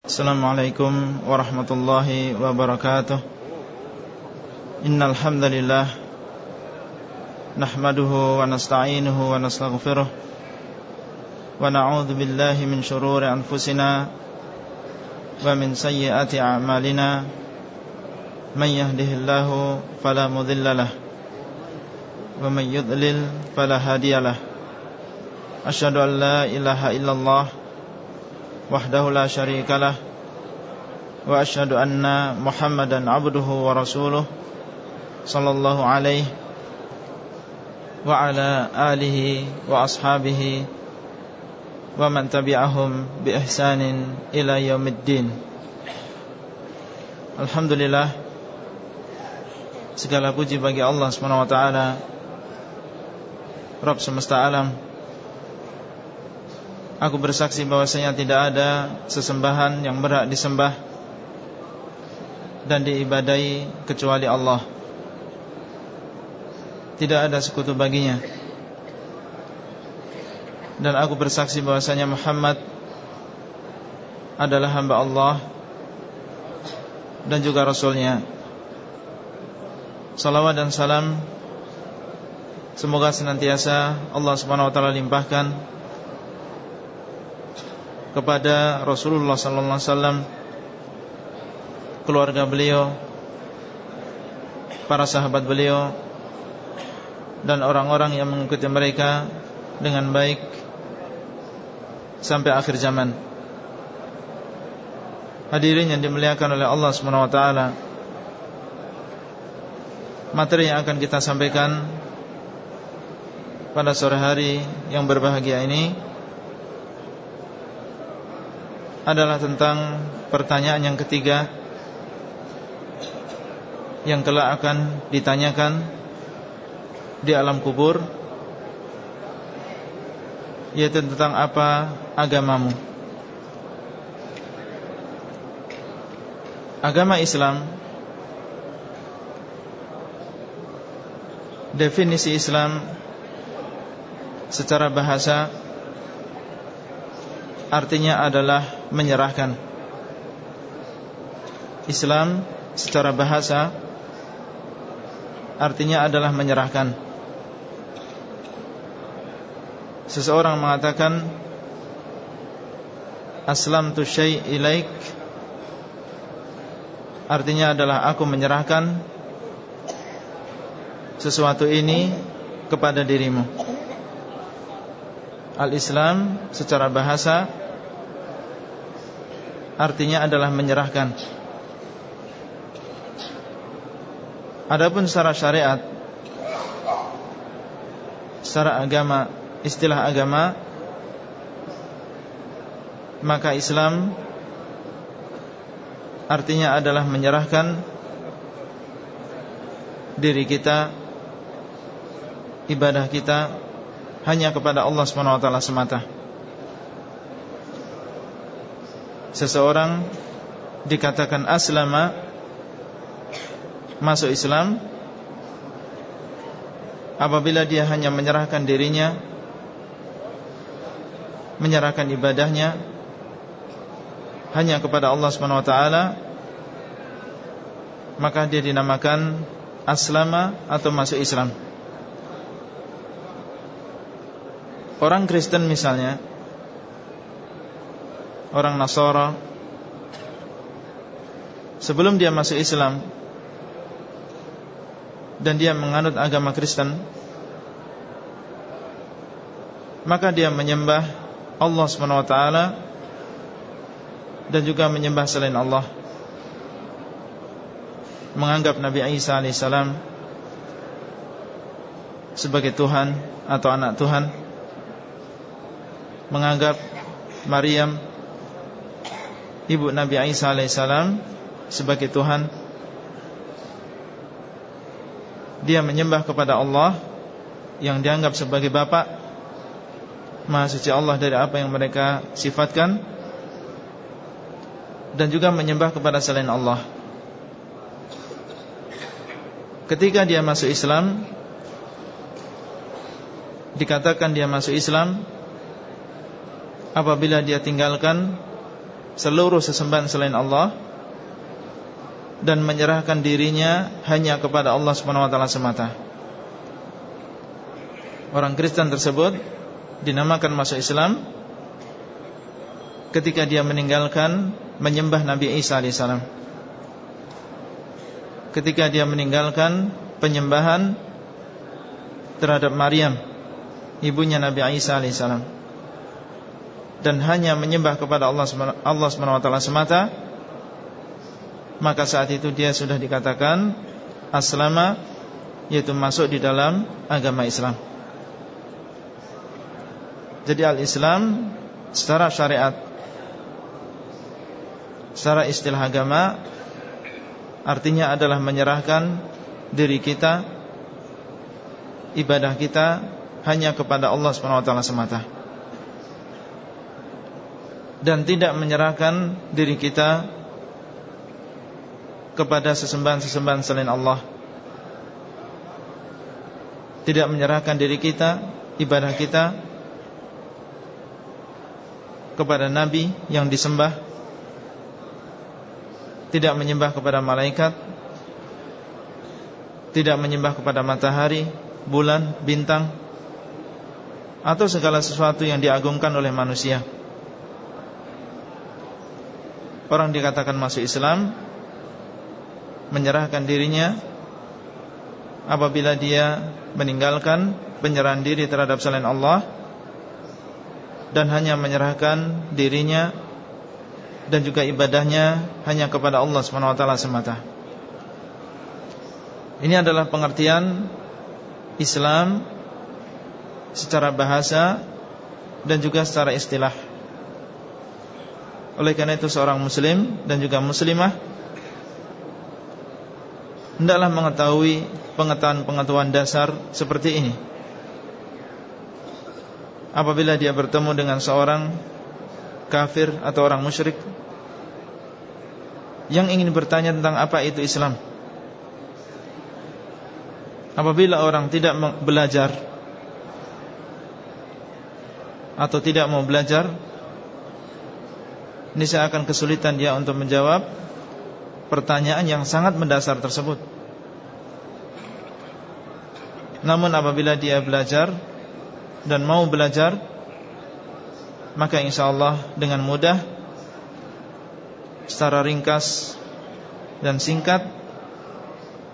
Assalamualaikum warahmatullahi wabarakatuh Innal hamdalillah nahmaduhu wa nasta'inuhu wa nastaghfiruh wa na'udzu billahi min shururi anfusina wa min sayyiati a'malina man yahdihillahu fala mudhillalah wa man yudlil fala hadiyalah Ashhadu an la ilaha illallah wahdahu la wa ashhadu anna Muhammadan abduhu wa rasuluh sallallahu alaihi wa ala alihi wa ashabihi wa man tabi'ahum bi ihsanin ila yaumiddin Alhamdulillah segala puji bagi Allah Subhanahu wa taala Rabb semesta alam Aku bersaksi bahwasanya tidak ada sesembahan yang berhak disembah dan diibadai kecuali Allah. Tidak ada sekutu baginya. Dan aku bersaksi bahwasanya Muhammad Adalah hamba Allah Dan juga Rasulnya. Salawat dan salam Semoga senantiasa Allah subhanahu wa ta'ala limpahkan Kepada Rasulullah sallallahu alaihi wasallam Keluarga beliau Para sahabat beliau dan orang-orang yang mengikuti mereka dengan baik sampai akhir zaman. Hadirin yang dimuliakan oleh Allah Subhanahu wa taala. Materi yang akan kita sampaikan pada sore hari yang berbahagia ini adalah tentang pertanyaan yang ketiga yang kelak akan ditanyakan di alam kubur yaitu tentang apa agamamu. Agama Islam definisi Islam secara bahasa artinya adalah menyerahkan. Islam secara bahasa artinya adalah menyerahkan. Seseorang mengatakan Aslam tu syai' ilaik Artinya adalah aku menyerahkan Sesuatu ini kepada dirimu. Al-Islam secara bahasa Artinya adalah menyerahkan Adapun secara syariat Secara agama istilah agama maka Islam artinya adalah menyerahkan diri kita ibadah kita hanya kepada Allah Subhanahu wa taala semata. Seseorang dikatakan aslama masuk Islam apabila dia hanya menyerahkan dirinya menyerahkan ibadahnya hanya kepada Allah Subhanahu wa taala maka dia dinamakan aslama atau masuk Islam. Orang Kristen misalnya orang Nasara sebelum dia masuk Islam dan dia menganut agama Kristen maka dia menyembah Allah SWT dan juga menyembah selain Allah. Menganggap Nabi Isa AS sebagai Tuhan atau anak Tuhan. Menganggap Maryam ibu Nabi Isa AS sebagai Tuhan. Dia menyembah kepada Allah yang dianggap sebagai bapak. Maha suci Allah dari apa yang mereka sifatkan. Dan juga menyembah kepada selain Allah. Ketika dia masuk Islam Dikatakan dia masuk Islam Apabila dia tinggalkan seluruh sesembahan selain Allah dan menyerahkan dirinya hanya kepada Allah Subhanahu wa taala semata. Orang Kristen tersebut dinamakan masuk Islam ketika dia meninggalkan menyembah Nabi Isa alaihissalam. Ketika dia meninggalkan penyembahan terhadap Maryam, ibunya Nabi Isa alaihissalam, dan hanya menyembah kepada Allah Allah Subhanahu wa taala semata maka saat itu dia sudah dikatakan aslama yaitu masuk di dalam agama Islam. Jadi al-Islam secara syariat secara istilah agama artinya adalah menyerahkan diri kita ibadah kita hanya kepada Allah Subhanahu wa taala semata. Dan tidak menyerahkan diri kita kepada sesembahan-sesembahan selain Allah. Tidak menyerahkan diri kita Ibadah kita Kepada Nabi yang disembah. Tidak menyembah kepada malaikat. Tidak menyembah kepada matahari Bulan, bintang Atau segala sesuatu yang diagungkan oleh manusia Orang dikatakan masuk Islam menyerahkan dirinya apabila dia meninggalkan penyerahan diri terhadap selain Allah dan hanya menyerahkan dirinya dan juga ibadahnya hanya kepada Allah SWT semata. Ini adalah pengertian Islam secara bahasa dan juga secara istilah. Oleh karena itu seorang muslim dan juga muslimah hendaklah mengetahui pengetahuan-pengetahuan dasar seperti ini. Apabila dia bertemu dengan seorang kafir atau orang musyrik yang ingin bertanya tentang apa itu Islam. Apabila orang tidak belajar atau tidak mau belajar, ini saya akan kesulitan dia untuk menjawab pertanyaan yang sangat mendasar tersebut. Namun apabila dia belajar dan mau belajar, maka insya Allah dengan mudah, secara ringkas dan singkat,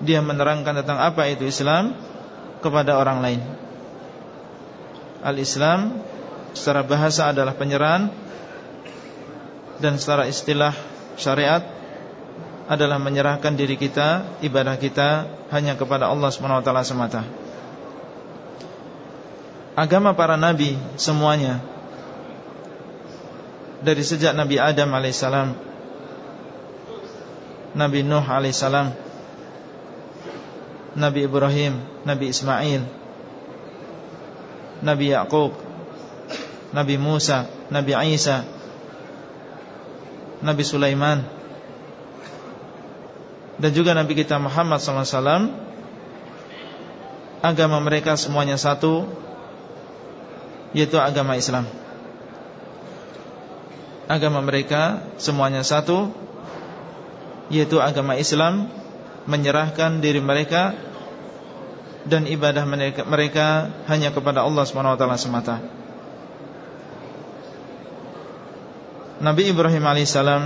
dia menerangkan tentang apa itu Islam kepada orang lain. Al-Islam secara bahasa adalah penyerahan dan secara istilah syariat adalah menyerahkan diri kita, ibadah kita hanya kepada Allah SWT semata. Agama para nabi semuanya dari sejak Nabi Adam alaihissalam, Nabi Nuh alaihissalam, Nabi Ibrahim, Nabi Ismail, Nabi Yaqub, Nabi Musa, Nabi Isa, Nabi Sulaiman dan juga Nabi kita Muhammad SAW agama mereka semuanya satu yaitu agama Islam. Agama mereka semuanya satu yaitu agama Islam menyerahkan diri mereka dan ibadah mereka, mereka hanya kepada Allah SWT semata. Nabi Ibrahim alaihissalam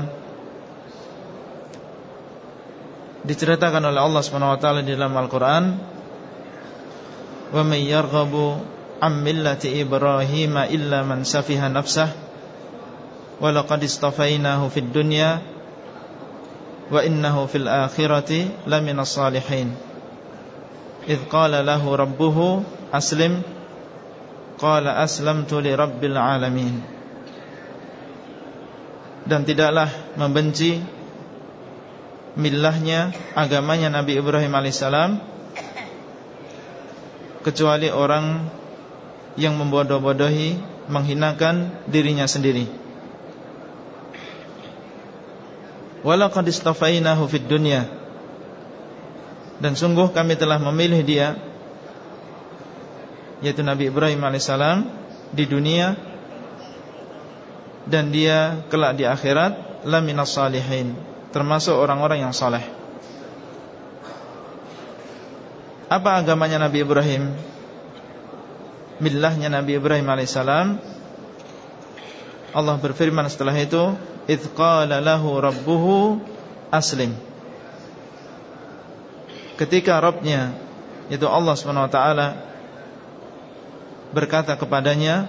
diceritakan oleh Allah taala di dalam Al-Qur'an wa may ibrahim illa man safiha nafsah wa laqad istafainahu fid dunya wa innahu fil akhirati laminas salihin. Idh qala lahu rabbuhu aslim. Qala dan tidaklah membenci millahnya, agamanya Nabi Ibrahim alaihissalam kecuali orang yang membodoh-bodohi, menghinakan dirinya sendiri. Walaqad istafainahu fid dunya. Dan sungguh kami telah memilih dia yaitu Nabi Ibrahim alaihissalam di dunia dan dia kelak di akhirat laminas salihin termasuk orang-orang yang saleh. Apa agamanya Nabi Ibrahim? Millahnya Nabi Ibrahim alaihissalam. Allah berfirman setelah itu idz qala lahu rabbuhu aslim. Ketika Rabbnya yaitu Allah Subhanahu wa taala berkata kepadanya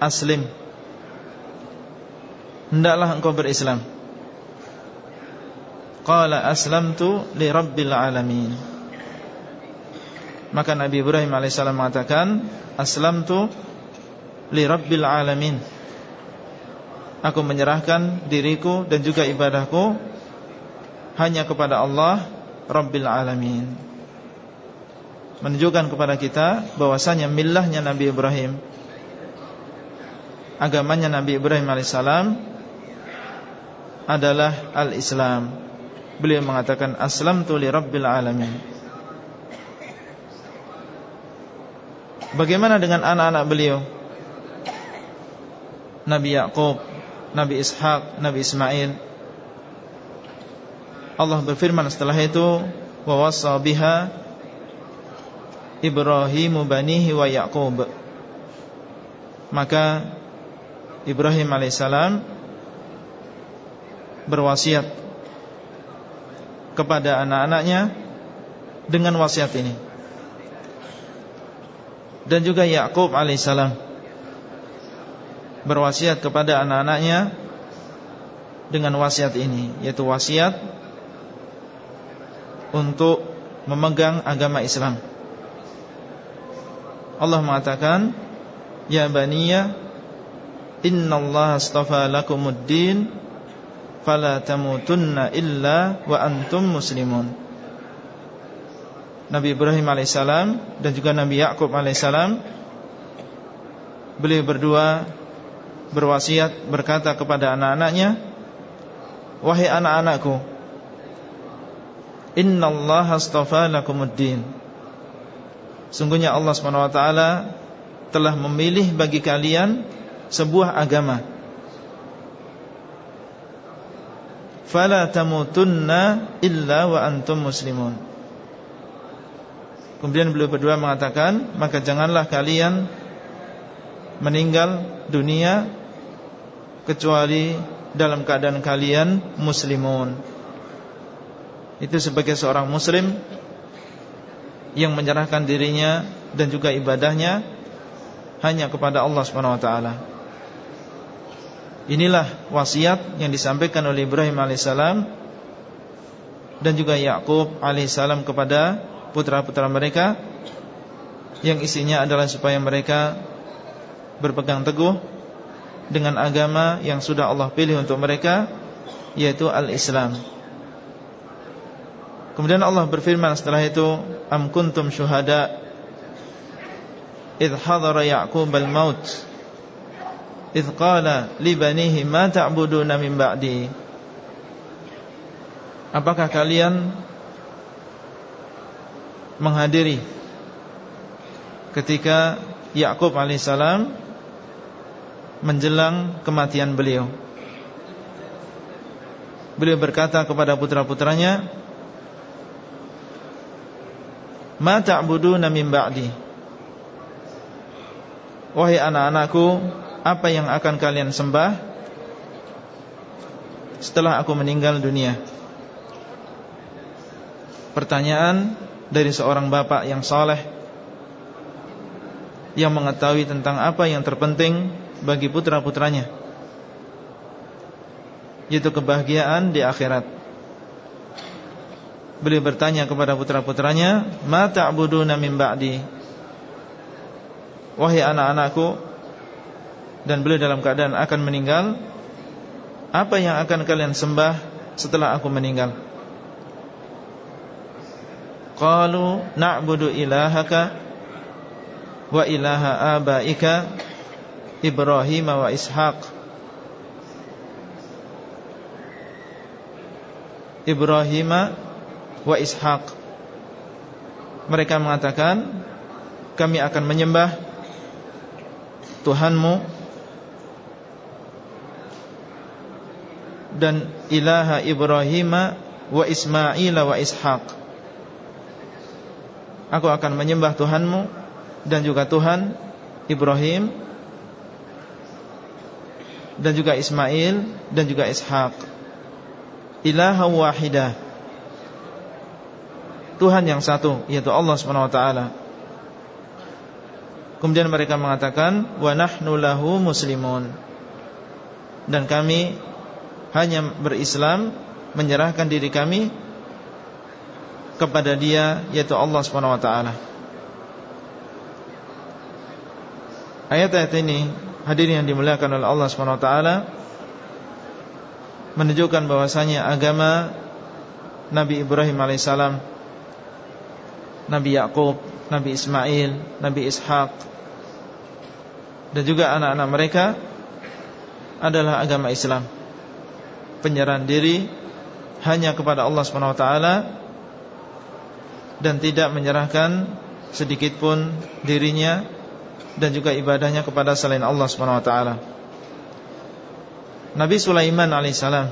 aslim hendaklah engkau berislam. Qala aslamtu li rabbil alamin. Maka Nabi Ibrahim alaihissalam mengatakan aslamtu li rabbil alamin. Aku menyerahkan diriku dan juga ibadahku hanya kepada Allah rabbil alamin. Menunjukkan kepada kita bahwasanya millahnya Nabi Ibrahim agamanya Nabi Ibrahim alaihissalam adalah al-Islam. Beliau mengatakan aslamtu li rabbil alamin. Bagaimana dengan anak-anak beliau? Nabi Yakub, Nabi Ishak, Nabi Ismail. Allah berfirman setelah itu, wa wasa biha Ibrahim banihi wa Yaqub. Maka Ibrahim alaihissalam berwasiat kepada anak-anaknya dengan wasiat ini. Dan juga Yakub alaihissalam berwasiat kepada anak-anaknya dengan wasiat ini, yaitu wasiat untuk memegang agama Islam. Allah mengatakan, "Ya baniya Inna Allah astafa lakumuddin Fala tamutunna illa wa antum muslimun. Nabi Ibrahim alaihissalam Dan juga Nabi Ya'qub alaihissalam Beliau berdua Berwasiat berkata kepada anak-anaknya Wahai anak-anakku Inna Allah astafa lakumuddin. Sungguhnya Allah SWT Telah memilih bagi kalian sebuah agama Fala tamutunna illa wa antum muslimun. Kemudian beliau berdua mengatakan Maka janganlah kalian Meninggal dunia Kecuali dalam keadaan kalian Muslimun. Itu sebagai seorang muslim Yang menyerahkan dirinya Dan juga ibadahnya Hanya kepada Allah SWT Inilah wasiat yang disampaikan oleh Ibrahim alaihissalam dan juga Yakub alaihissalam kepada putra-putra mereka yang isinya adalah supaya mereka berpegang teguh dengan agama yang sudah Allah pilih untuk mereka yaitu al-Islam. Kemudian Allah berfirman setelah itu, "Am kuntum syuhada idh hadara Ya'qub al-maut?" Idh qala li banihi ma ta'buduna min ba'di Apakah kalian menghadiri ketika Yakub alaihissalam menjelang kematian beliau? Beliau berkata kepada putra-putranya Ma ta'buduna min ba'di? Wahai anak-anakku apa yang akan kalian sembah setelah aku meninggal dunia? Pertanyaan dari seorang bapak yang soleh Yang mengetahui tentang apa yang terpenting bagi putra-putranya Yaitu kebahagiaan di akhirat Beliau bertanya kepada putra-putranya Ma ta'buduna min ba'di Wahai anak-anakku dan beliau dalam keadaan akan meninggal Apa yang akan kalian sembah setelah aku meninggal? Qalu na'budu ilahaka Wa ilaha abaika Ibrahim wa Ishaq. Ibrahim wa Ishaq. Mereka mengatakan Kami akan menyembah Tuhanmu dan ilaha Ibrahim wa Ismail wa Ishaq. Aku akan menyembah Tuhanmu dan juga Tuhan Ibrahim dan juga Ismail dan juga Ishaq. Ilaha wahidah. Tuhan yang satu yaitu Allah Subhanahu wa taala. Kemudian mereka mengatakan wa nahnu lahu muslimun. Dan kami hanya berislam menyerahkan diri kami kepada Dia yaitu Allah Subhanahu wa taala. Ayat-ayat ini hadirin yang dimuliakan oleh Allah Subhanahu wa taala menunjukkan bahwasanya agama Nabi Ibrahim alaihissalam, Nabi Yakub, Nabi Ismail, Nabi Ishaq dan juga anak-anak mereka adalah agama Islam. Penyerahan diri hanya kepada Allah SWT dan tidak menyerahkan sedikit pun dirinya dan juga ibadahnya kepada selain Allah SWT. Nabi Sulaiman alaihissalam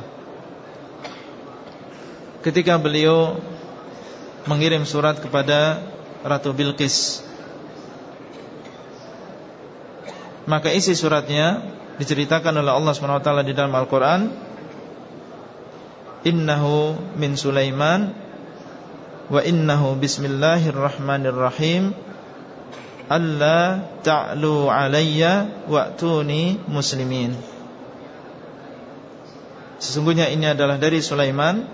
ketika beliau mengirim surat kepada Ratu Bilqis Maka isi suratnya diceritakan oleh Allah SWT di dalam Al-Quran Innahu min Sulaiman. Wa innahu bismillahirrahmanirrahim. Alla ta'lu alayya wa'tuni muslimin. Sesungguhnya ini adalah dari Sulaiman.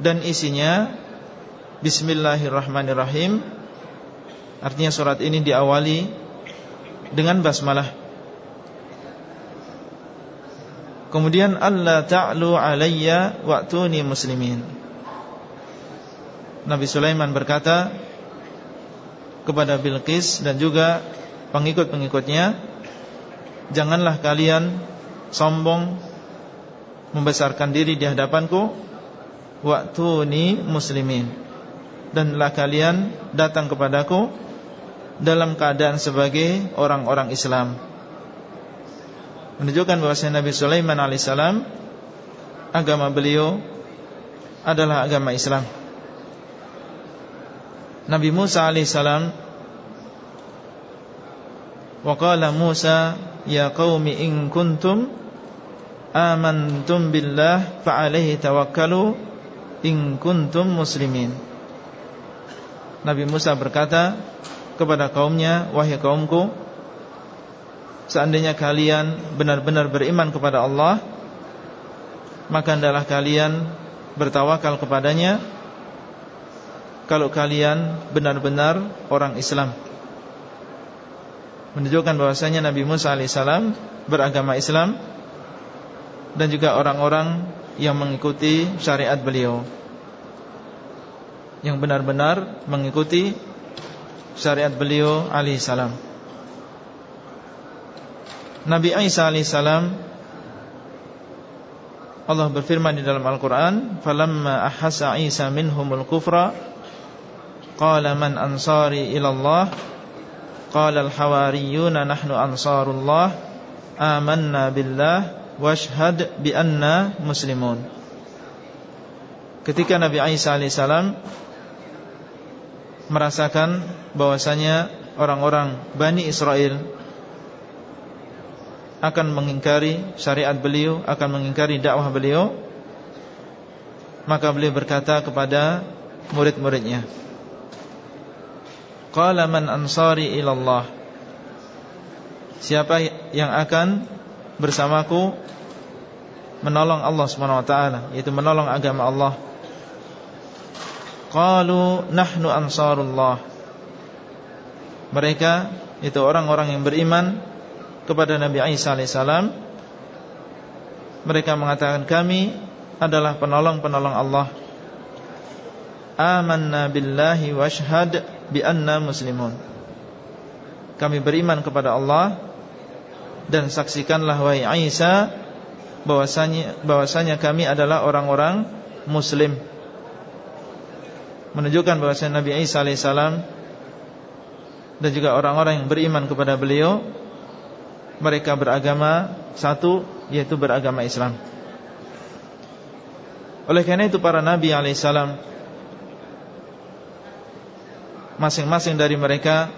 Dan isinya Bismillahirrahmanirrahim. Artinya surat ini diawali dengan basmalah. Kemudian Allah ta'lu alayya wa'tuni muslimin. Nabi Sulaiman berkata kepada Bilqis dan juga pengikut-pengikutnya, janganlah kalian sombong membesarkan diri di hadapanku wa'tuni muslimin. Danlah kalian datang kepadaku dalam keadaan sebagai orang-orang Islam Menunjukkan bahwa Nabi Sulaiman alaihissalam Agama beliau adalah agama Islam. Nabi Musa alaihissalam Waqala Musa Ya qawmi in kuntum Amantum billah Fa'alaihi tawakkalu In kuntum muslimin Nabi Musa berkata kepada kaumnya Wahai kaumku Seandainya kalian benar-benar beriman kepada Allah Maka adalah kalian bertawakal kepadanya Kalau kalian benar-benar orang Islam. Menunjukkan bahwasanya Nabi Musa AS beragama Islam Dan juga orang-orang yang mengikuti syariat beliau. Yang benar-benar mengikuti syariat beliau alaihissalam Nabi Isa alaihissalam Allah berfirman di dalam Al-Quran Falamma ahasa Isa minhumul kufra Qala man ansari ilallah Qala al-hawariyuna nahnu ansarullah Amanna billah Washhad bi anna muslimun. Ketika Nabi Isa alaihissalam merasakan bahwasanya orang-orang Bani Israel akan mengingkari syariat beliau, akan mengingkari dakwah beliau, maka beliau berkata kepada murid-muridnya, "Qala man ansari ilallah?" Siapa yang akan bersamaku menolong Allah Subhanahu wa taala, yaitu menolong agama Allah. Qalu nahnu ansarullah. Mereka itu orang-orang yang beriman Kepada Nabi Isa AS Mereka mengatakan kami adalah penolong-penolong Allah. Amanna billahi washhad bi anna muslimun. Kami beriman kepada Allah Dan saksikanlah wahai Isa bahwasanya bahwasanya kami adalah orang-orang muslim. Menunjukkan bahwa Nabi Isa alaihissalam dan juga orang-orang yang beriman kepada beliau mereka beragama satu yaitu beragama Islam. Oleh karena itu para nabi alaihissalam masing-masing dari mereka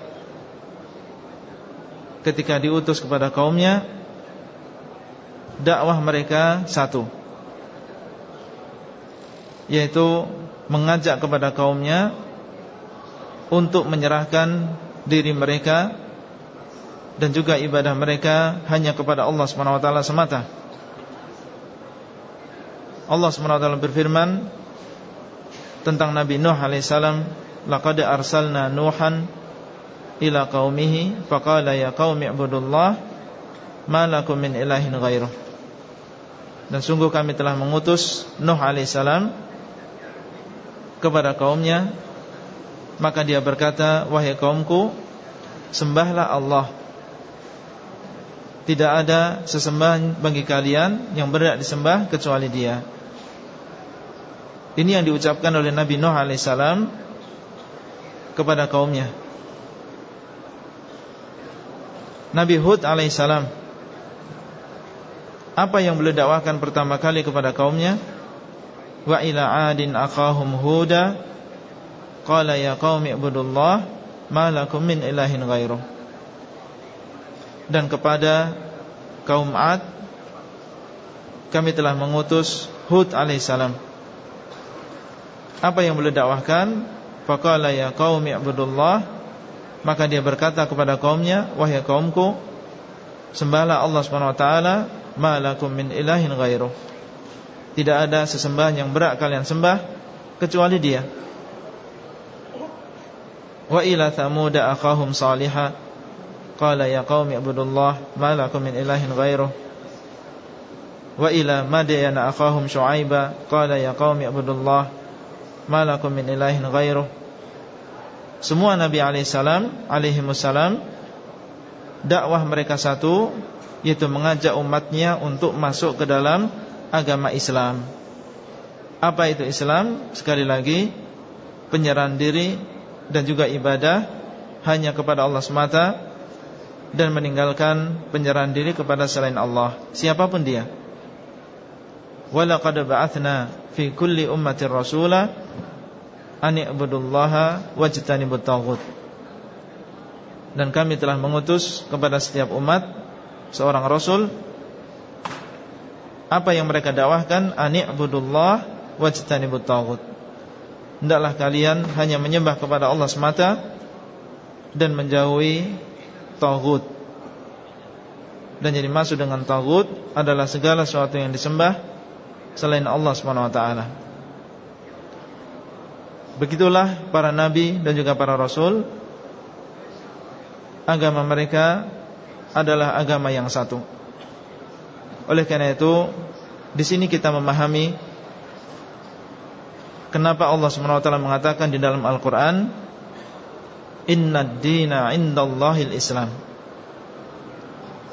ketika diutus kepada kaumnya dakwah mereka satu yaitu mengajak kepada kaumnya untuk menyerahkan diri mereka dan juga ibadah mereka hanya kepada Allah Subhanahu wa taala semata. Allah Subhanahu wa taala berfirman tentang Nabi Nuh alaihissalam, "Laqad arsalna Nuhan ila qaumihi faqala ya qaumi ibudullah ma lakum min ilahin ghairuh." Dan sungguh kami telah mengutus Nuh alaihissalam kepada kaumnya maka dia berkata wahai kaumku sembahlah Allah tidak ada sesembahan bagi kalian yang berhak disembah kecuali Dia. Ini yang diucapkan oleh Nabi Nuh alaihissalam kepada kaumnya. Nabi Hud alaihissalam apa yang beliau dakwakan pertama kali kepada kaumnya? Wa ila adin akhahum huda qala ya qaumi ibudullah ma lakum min ilahin ghairuh dan kepada kaum Ad kami telah mengutus Hud alaihissalam. Apa yang beliau dakwahkan? Faqala ya qaumi ibudullah maka dia berkata kepada kaumnya wahai kaumku sembahlah Allah Subhanahu wa taala ma lakum min ilahin ghairuh. Tidak ada sesembahan yang berhak kalian sembah kecuali Dia. Wa ila thamud akhahum salihah Qala ya qaumi ibudullah ma lakum min ilahin ghairuh Wa ila madyana akhahum syuaiba Qala ya qaumi ibudullah ma lakum min ilahin ghairuh Semua Nabi alaihissalam alaihimussalam dakwah mereka satu yaitu mengajak umatnya untuk masuk ke dalam agama Islam. Apa itu Islam? Sekali lagi penyerahan diri dan juga ibadah hanya kepada Allah semata dan meninggalkan penyerahan diri kepada selain Allah. Siapa pun dia. Walaqad ba'athna fi kulli ummatin rasula an i'budullaha wajtanibut taghut. Dan kami telah mengutus kepada setiap umat seorang rasul apa yang mereka dakwahkan an i'budullah wajtanibut taghut. Hendaklah kalian hanya menyembah kepada Allah semata dan menjauhi Tagut Dan jadi masuk dengan Tagut Adalah segala sesuatu yang disembah Selain Allah SWT Begitulah para nabi dan juga para rasul. Agama mereka adalah agama yang satu. Oleh karena itu di sini kita memahami Kenapa Allah SWT mengatakan di dalam Al-Quran Inna dina indallahil Islam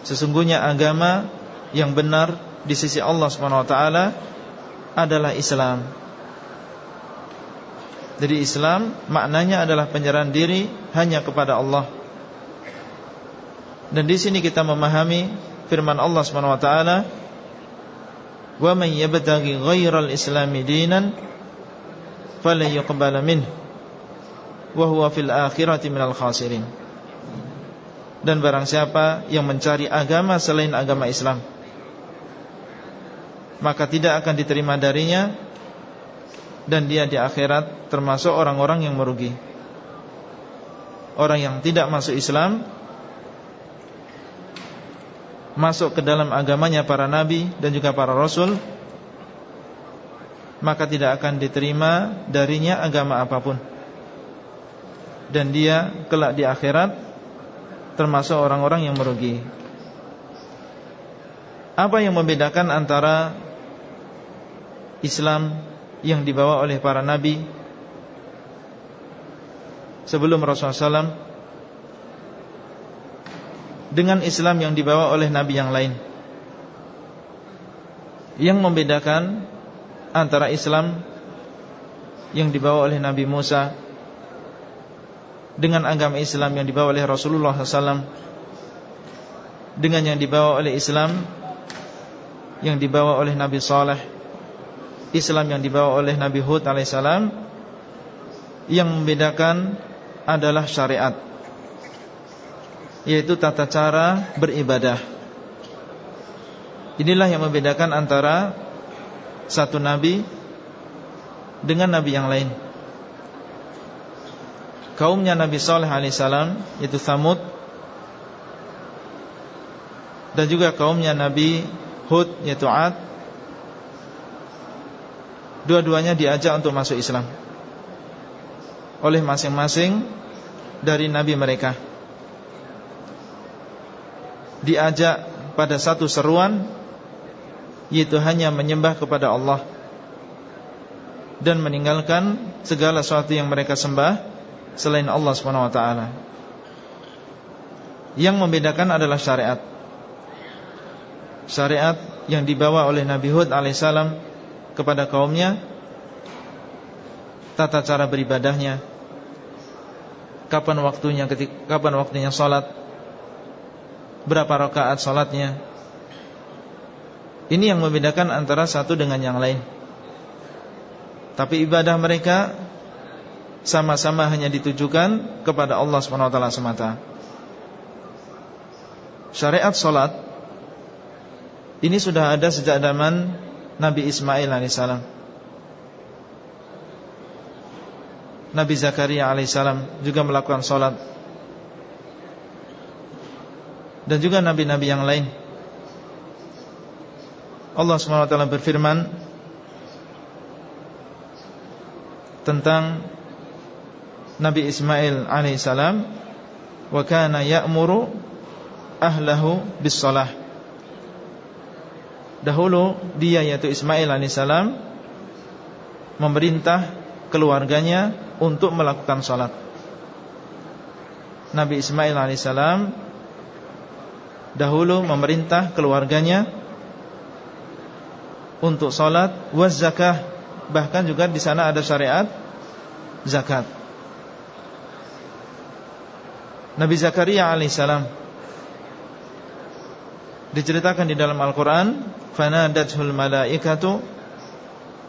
Sesungguhnya agama yang benar di sisi Allah SWT adalah Islam. Jadi Islam maknanya adalah penyerahan diri hanya kepada Allah. Dan di sini kita memahami firman Allah SWT Wa man yabtaghi ghairal islami dinan falan yuqbala minhu wa huwa fil akhirati minal khasirin. Dan barang siapa yang mencari agama selain agama Islam maka tidak akan diterima darinya dan dia di akhirat termasuk orang-orang yang merugi. Orang yang tidak masuk Islam masuk ke dalam agamanya para nabi dan juga para rasul maka tidak akan diterima darinya agama apa pun dan dia kelak di akhirat termasuk orang-orang yang merugi. Apa yang membedakan antara Islam yang dibawa oleh para nabi sebelum Rasulullah SAW dengan Islam yang dibawa oleh nabi yang lain? Yang membedakan antara Islam yang dibawa oleh Nabi Musa dengan agama Islam yang dibawa oleh Rasulullah SAW dengan yang dibawa oleh Islam yang dibawa oleh Nabi Saleh, Islam yang dibawa oleh Nabi Hud alaihissalam, yang membedakan adalah syariat, yaitu tata cara beribadah. Inilah yang membedakan antara satu nabi dengan nabi yang lain. Kaumnya Nabi Saleh alaihissalam yaitu Thamud dan juga kaumnya Nabi Hud yaitu Ad dua-duanya diajak untuk masuk Islam oleh masing-masing dari nabi mereka. Diajak pada satu seruan yaitu hanya menyembah kepada Allah dan meninggalkan segala sesuatu yang mereka sembah selain Allah Subhanahu wa taala. Yang membedakan adalah syariat. Syariat yang dibawa oleh Nabi Hud alaihissalam kepada kaumnya tata cara beribadahnya kapan waktunya ketika kapan waktunya salat berapa rakaat salatnya ini yang membedakan antara satu dengan yang lain tapi ibadah mereka sama-sama hanya ditujukan kepada Allah SWT semata. Syariat solat ini sudah ada sejak zaman Nabi Ismail alaihissalam. Nabi Zakaria alaihissalam juga melakukan solat dan juga nabi-nabi yang lain. Allah SWT berfirman tentang Nabi Ismail alaihissalam wa kana ya'muru ahlahu bis salah Dahulu dia yaitu Ismail alaihissalam memerintah keluarganya untuk melakukan salat. Nabi Ismail alaihissalam dahulu memerintah keluarganya untuk salat was zakah bahkan juga di sana ada syariat zakat. Nabi Zakaria alaihissalam diceritakan di dalam Al-Qur'an, fanadatul malaikatu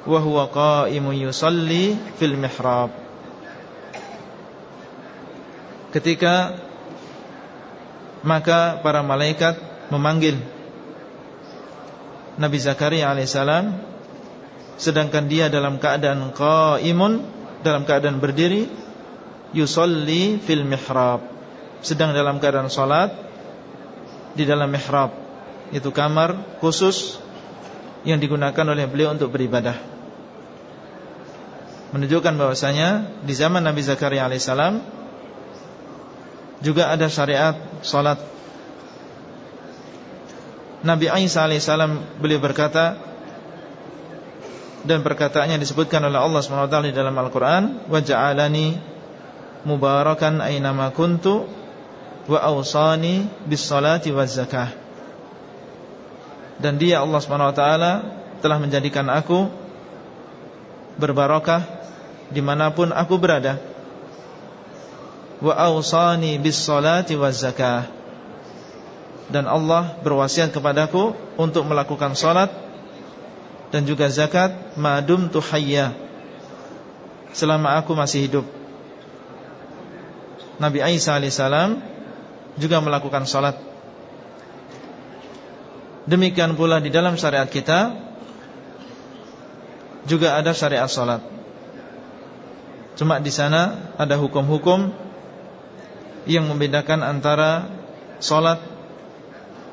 wa huwa qa'imun yusalli fil mihrab. Ketika maka para malaikat memanggil Nabi Zakaria alaihissalam sedangkan dia dalam keadaan qaimun dalam keadaan berdiri yusolli fil mihrab sedang dalam keadaan salat di dalam mihrab. Itu kamar khusus yang digunakan oleh beliau untuk beribadah. Menunjukkan bahwasanya di zaman Nabi Zakaria alaihissalam juga ada syariat salat. Nabi Isa alaihissalam beliau berkata dan perkataannya disebutkan oleh Allah SWT di dalam Al-Quran wa ja'alani mubarakan aynama kuntu wa awsani bis salati waz zakah. Dan dia Allah SWT telah menjadikan aku berbarakah di mana pun aku berada. Wa awsani bis salati waz zakah. Dan Allah berwasiat kepadaku untuk melakukan salat dan juga zakat madum tuhayya selama aku masih hidup. Nabi Isa alaihissalam juga melakukan salat. Demikian pula di dalam syariat kita juga ada syariat salat. Cuma di sana ada hukum-hukum yang membedakan antara salat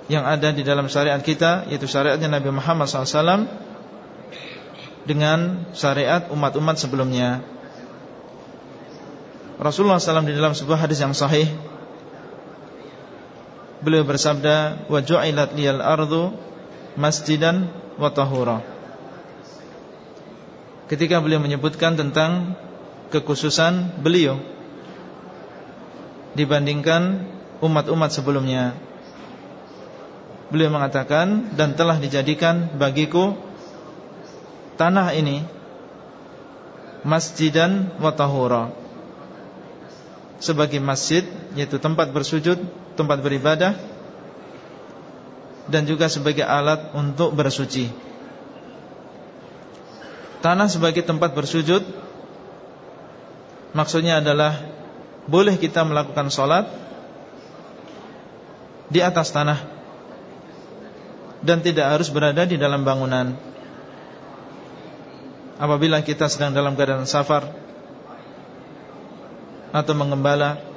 yang ada di dalam syariat kita yaitu syariatnya Nabi Muhammad SAW dengan syariat umat-umat sebelumnya. Rasulullah SAW di dalam sebuah hadis yang sahih Beliau bersabda Wa ju'ilat liyal ardu masjidan wa tahura. Ketika beliau menyebutkan tentang Kekhususan beliau Dibandingkan umat-umat sebelumnya Beliau mengatakan Dan telah dijadikan bagiku tanah ini masjidan wa tahura. Sebagai masjid yaitu tempat bersujud, tempat beribadah dan juga sebagai alat untuk bersuci. Tanah sebagai tempat bersujud maksudnya adalah boleh kita melakukan sholat di atas tanah dan tidak harus berada di dalam bangunan. Apabila kita sedang dalam keadaan safar atau mengembala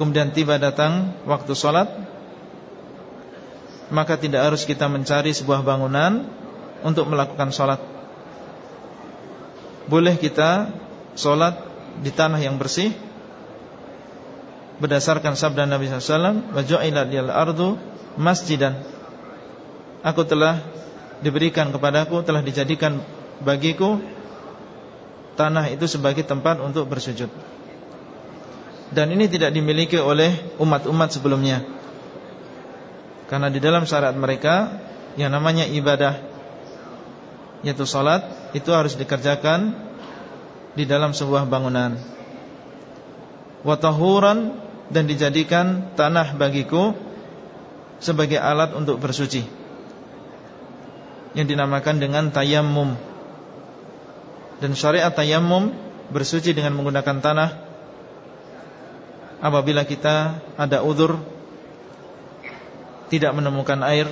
kemudian tiba datang waktu sholat maka tidak harus kita mencari sebuah bangunan untuk melakukan sholat. Boleh kita sholat di tanah yang bersih berdasarkan sabda Nabi SAW, "Waju'ilat lil ardu masjidan." Aku telah diberikan kepadaku, telah dijadikan bagiku tanah itu sebagai tempat untuk bersujud. Dan ini tidak dimiliki oleh umat-umat sebelumnya. Karena di dalam syariat mereka Yang namanya ibadah Yaitu salat Itu harus dikerjakan Di dalam sebuah bangunan. Watahuran Dan dijadikan tanah bagiku Sebagai alat untuk bersuci. Yang dinamakan dengan tayammum. Dan syariat tayammum Bersuci dengan menggunakan tanah Apabila kita ada udur tidak menemukan air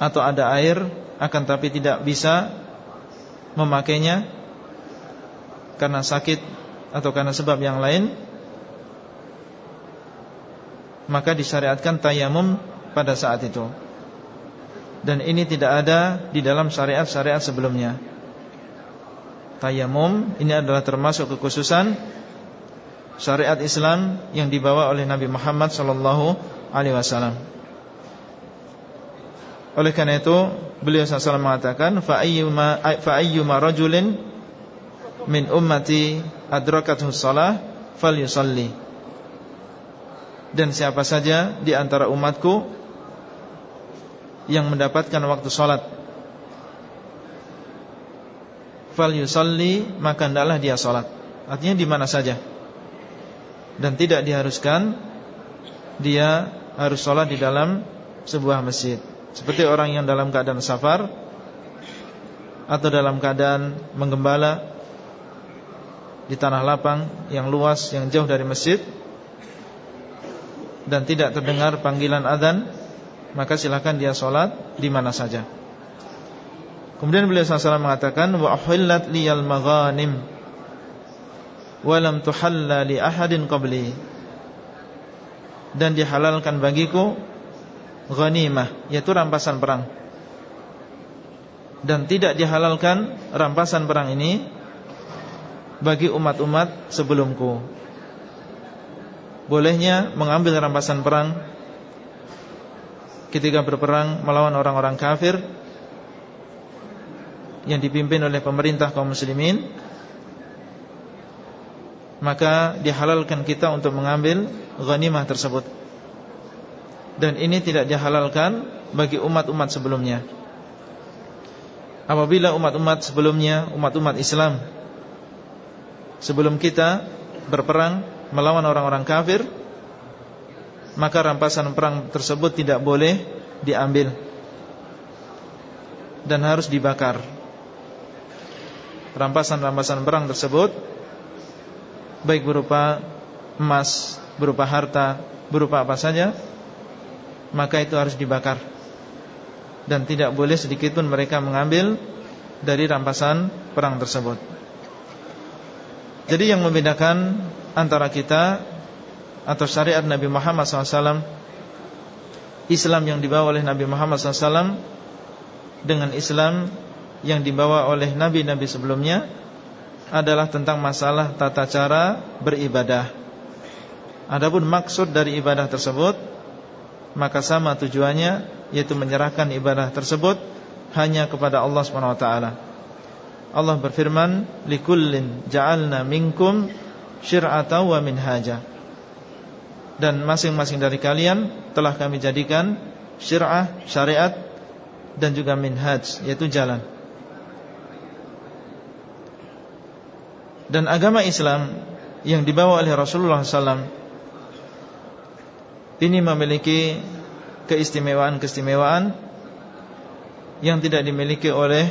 atau ada air akan tapi tidak bisa memakainya karena sakit atau karena sebab yang lain maka disyariatkan tayamum pada saat itu. Dan ini tidak ada di dalam syariat-syariat sebelumnya. Tayamum ini adalah termasuk kekhususan syariat Islam yang dibawa oleh Nabi Muhammad sallallahu alaihi wasallam. Oleh karena itu beliau SAW mengatakan fa ayyuma rajulin min ummati adrakathu shalah falyusalli. Dan siapa saja di antara umatku yang mendapatkan waktu salat falyusalli maka hendaklah dia salat. Artinya di mana saja. Dan tidak diharuskan dia harus sholat di dalam sebuah masjid. Seperti orang yang dalam keadaan safar Atau dalam keadaan menggembala Di tanah lapang yang luas, yang jauh dari masjid Dan tidak terdengar panggilan adhan Maka silakan dia sholat di mana saja. Kemudian beliau SAW mengatakan Wa uhillat liyal maghanim Walam tuhalla li ahadin qabli. Dan dihalalkan bagiku ghanimah yaitu rampasan perang. Dan tidak dihalalkan rampasan perang ini bagi umat-umat sebelumku. Bolehnya mengambil rampasan perang ketika berperang melawan orang-orang kafir yang dipimpin oleh pemerintah kaum muslimin maka dihalalkan kita untuk mengambil ghanimah tersebut. Dan ini tidak dihalalkan bagi umat-umat sebelumnya. Apabila umat-umat sebelumnya, umat-umat Islam sebelum kita berperang melawan orang-orang kafir, maka rampasan perang tersebut tidak boleh diambil dan harus dibakar. Rampasan-rampasan perang tersebut baik berupa emas, berupa harta, berupa apa saja, maka itu harus dibakar. Dan tidak boleh sedikit pun mereka mengambil dari rampasan perang tersebut. Jadi yang membedakan antara kita atau syariat Nabi Muhammad SAW Islam yang dibawa oleh Nabi Muhammad SAW Dengan Islam yang dibawa oleh Nabi-Nabi sebelumnya adalah tentang masalah tata cara beribadah. Adapun maksud dari ibadah tersebut maka sama tujuannya yaitu menyerahkan ibadah tersebut hanya kepada Allah Subhanahu wa taala. Allah berfirman, "Likullin ja'alna minkum syir'atan wa minhaja." Dan masing-masing dari kalian telah kami jadikan syir'ah, syariat dan juga minhaj, yaitu jalan. Dan agama Islam yang dibawa oleh Rasulullah SAW ini memiliki keistimewaan-keistimewaan yang tidak dimiliki oleh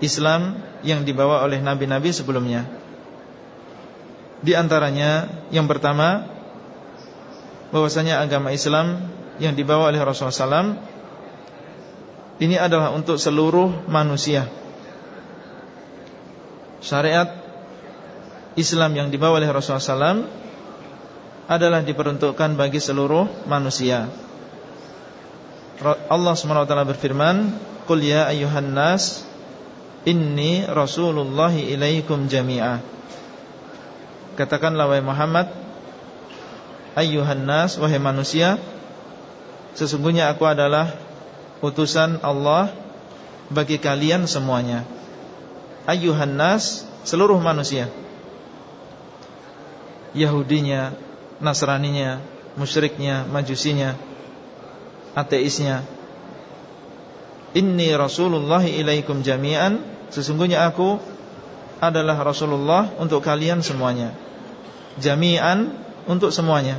Islam yang dibawa oleh nabi-nabi sebelumnya. Di antaranya yang pertama bahwasanya agama Islam yang dibawa oleh Rasulullah SAW ini adalah untuk seluruh manusia. Syariat Islam yang dibawa oleh Rasulullah SAW adalah diperuntukkan bagi seluruh manusia. Allah SWT berfirman, "Qul ya ayyuhan nas, inni rasulullahi ilaikum jami'a." Katakanlah wahai Muhammad, ayyuhan nas wahai manusia sesungguhnya aku adalah utusan Allah bagi kalian semuanya ayyuhan nas seluruh manusia Yahudinya Nasraninya musyriknya majusinya ateisnya. Inni Rasulullah ilaikum jami'an. Sesungguhnya aku adalah Rasulullah untuk kalian semuanya. Jami'an untuk semuanya.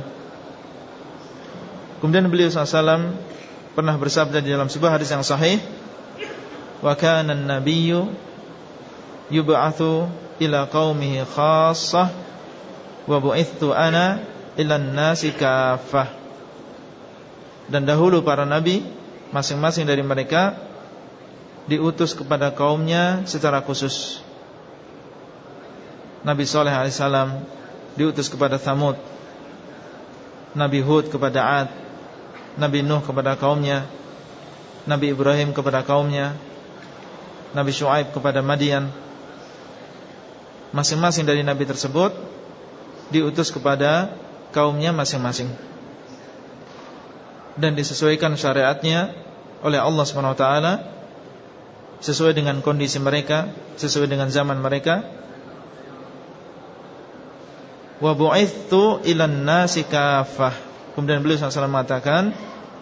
Kemudian beliau SAW pernah bersabda di dalam sebuah hadis yang sahih, "Wa kana an-nabiyyu yub'atsu ila qaumihi khassah wa bu'ithtu ana ila an-nasi kaffah." Dan dahulu para nabi masing-masing dari mereka diutus kepada kaumnya secara khusus. Nabi Saleh alaihissalam diutus kepada Thamud. Nabi Hud kepada Ad. Nabi Nuh kepada kaumnya. Nabi Ibrahim kepada kaumnya. Nabi Shu'aib kepada Madian. Masing-masing dari Nabi tersebut Diutus kepada kaumnya masing-masing Dan disesuaikan syariatnya Oleh Allah SWT Sesuai dengan kondisi mereka Sesuai dengan zaman mereka wa bu'ithtu ilan nasi kafah. Kemudian beliau SAW mengatakan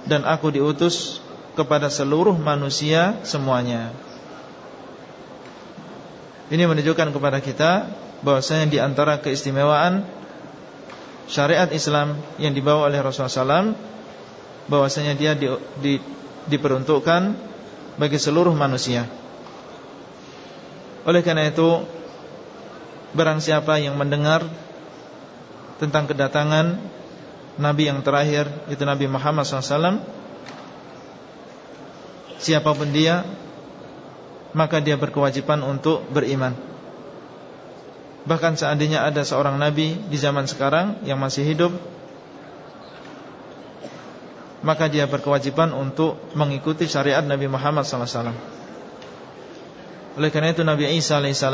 dan aku diutus kepada seluruh manusia semuanya. Ini menunjukkan kepada kita bahwasanya di antara keistimewaan syariat Islam yang dibawa oleh Rasulullah SAW bahwasanya dia di, di, diperuntukkan bagi seluruh manusia. Oleh karena itu barang siapa yang mendengar tentang kedatangan Nabi yang terakhir itu Nabi Muhammad SAW Siapa pun dia Maka dia berkewajiban untuk beriman Bahkan seandainya ada seorang Nabi di zaman sekarang Yang masih hidup Maka dia berkewajiban untuk mengikuti syariat Nabi Muhammad SAW Oleh karena itu Nabi Isa AS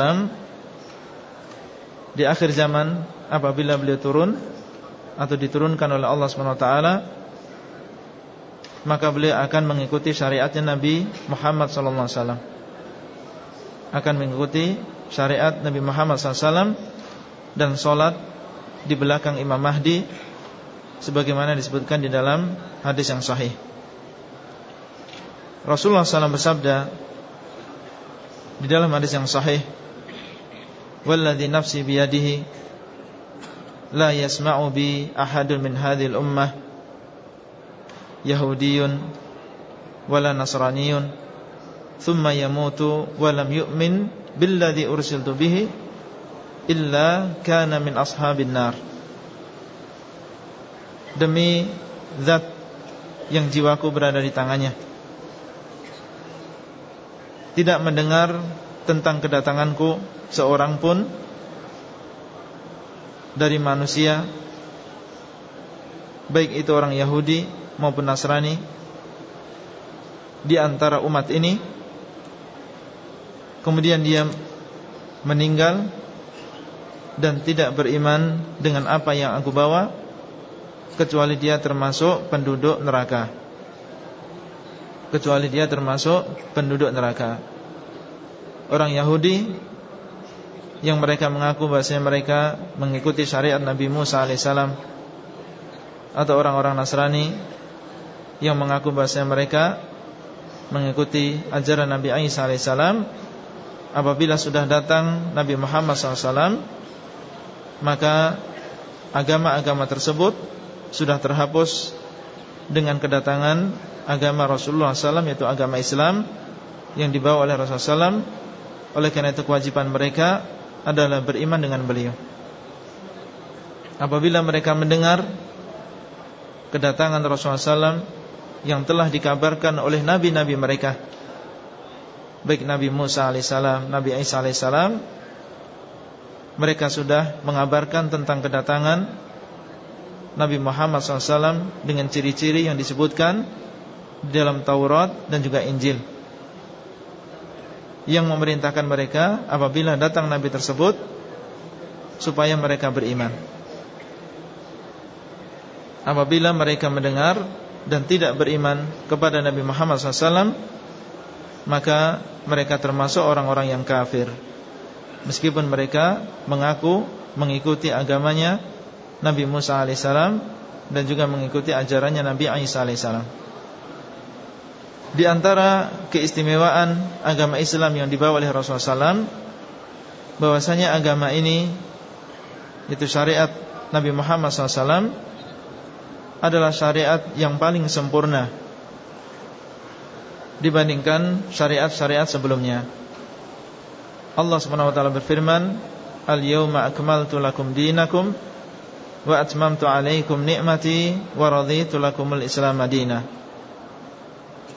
Di akhir zaman apabila beliau turun atau diturunkan oleh Allah SWT maka beliau akan mengikuti syariatnya Nabi Muhammad SAW akan mengikuti syariat Nabi Muhammad SAW dan solat di belakang Imam Mahdi sebagaimana disebutkan di dalam hadis yang sahih. Rasulullah SAW bersabda di dalam hadis yang sahih, "Walladhi nafsi biyadihi la yasma'u bi ahadul min hadil ummah Yahudiun, walla Nasraniun." thumma yamutu wa yu'min billadhi ursiltu bihi illa kana min ashabin nar. Demi zat yang jiwaku berada di tangannya. Tidak mendengar tentang kedatanganku seorang pun dari manusia baik itu orang Yahudi maupun Nasrani di antara umat ini. Kemudian dia meninggal Dan tidak beriman dengan apa yang aku bawa Kecuali dia termasuk penduduk neraka. Kecuali dia termasuk penduduk neraka. Orang Yahudi yang mereka mengaku bahasanya mereka mengikuti syariat Nabi Musa alaihissalam atau orang-orang Nasrani yang mengaku bahasanya mereka mengikuti ajaran Nabi Isa alaihissalam apabila sudah datang Nabi Muhammad SAW maka agama-agama tersebut sudah terhapus dengan kedatangan agama Rasulullah SAW yaitu agama Islam yang dibawa oleh Rasulullah SAW. Oleh karena itu kewajiban mereka adalah beriman dengan beliau. Apabila mereka mendengar kedatangan Rasulullah SAW yang telah dikabarkan oleh nabi-nabi mereka, baik Nabi Musa alaihissalam, Nabi Isa alaihissalam, mereka sudah mengabarkan tentang kedatangan Nabi Muhammad SAW dengan ciri-ciri yang disebutkan di dalam Taurat dan juga Injil yang memerintahkan mereka apabila datang Nabi tersebut supaya mereka beriman. Apabila mereka mendengar dan tidak beriman kepada Nabi Muhammad SAW, maka mereka termasuk orang-orang yang kafir. Meskipun mereka mengaku mengikuti agamanya Nabi Musa alaihissalam dan juga mengikuti ajarannya Nabi Isa alaihissalam. Di antara keistimewaan agama Islam yang dibawa oleh Rasulullah SAW bahwasanya agama ini Itu syariat Nabi Muhammad SAW Adalah syariat yang paling sempurna Dibandingkan syariat-syariat sebelumnya. Allah SWT berfirman Al-yawma akmaltu lakum dinakum Wa atmamtu alaikum ni'mati Wa raditu lakumul islam madinah.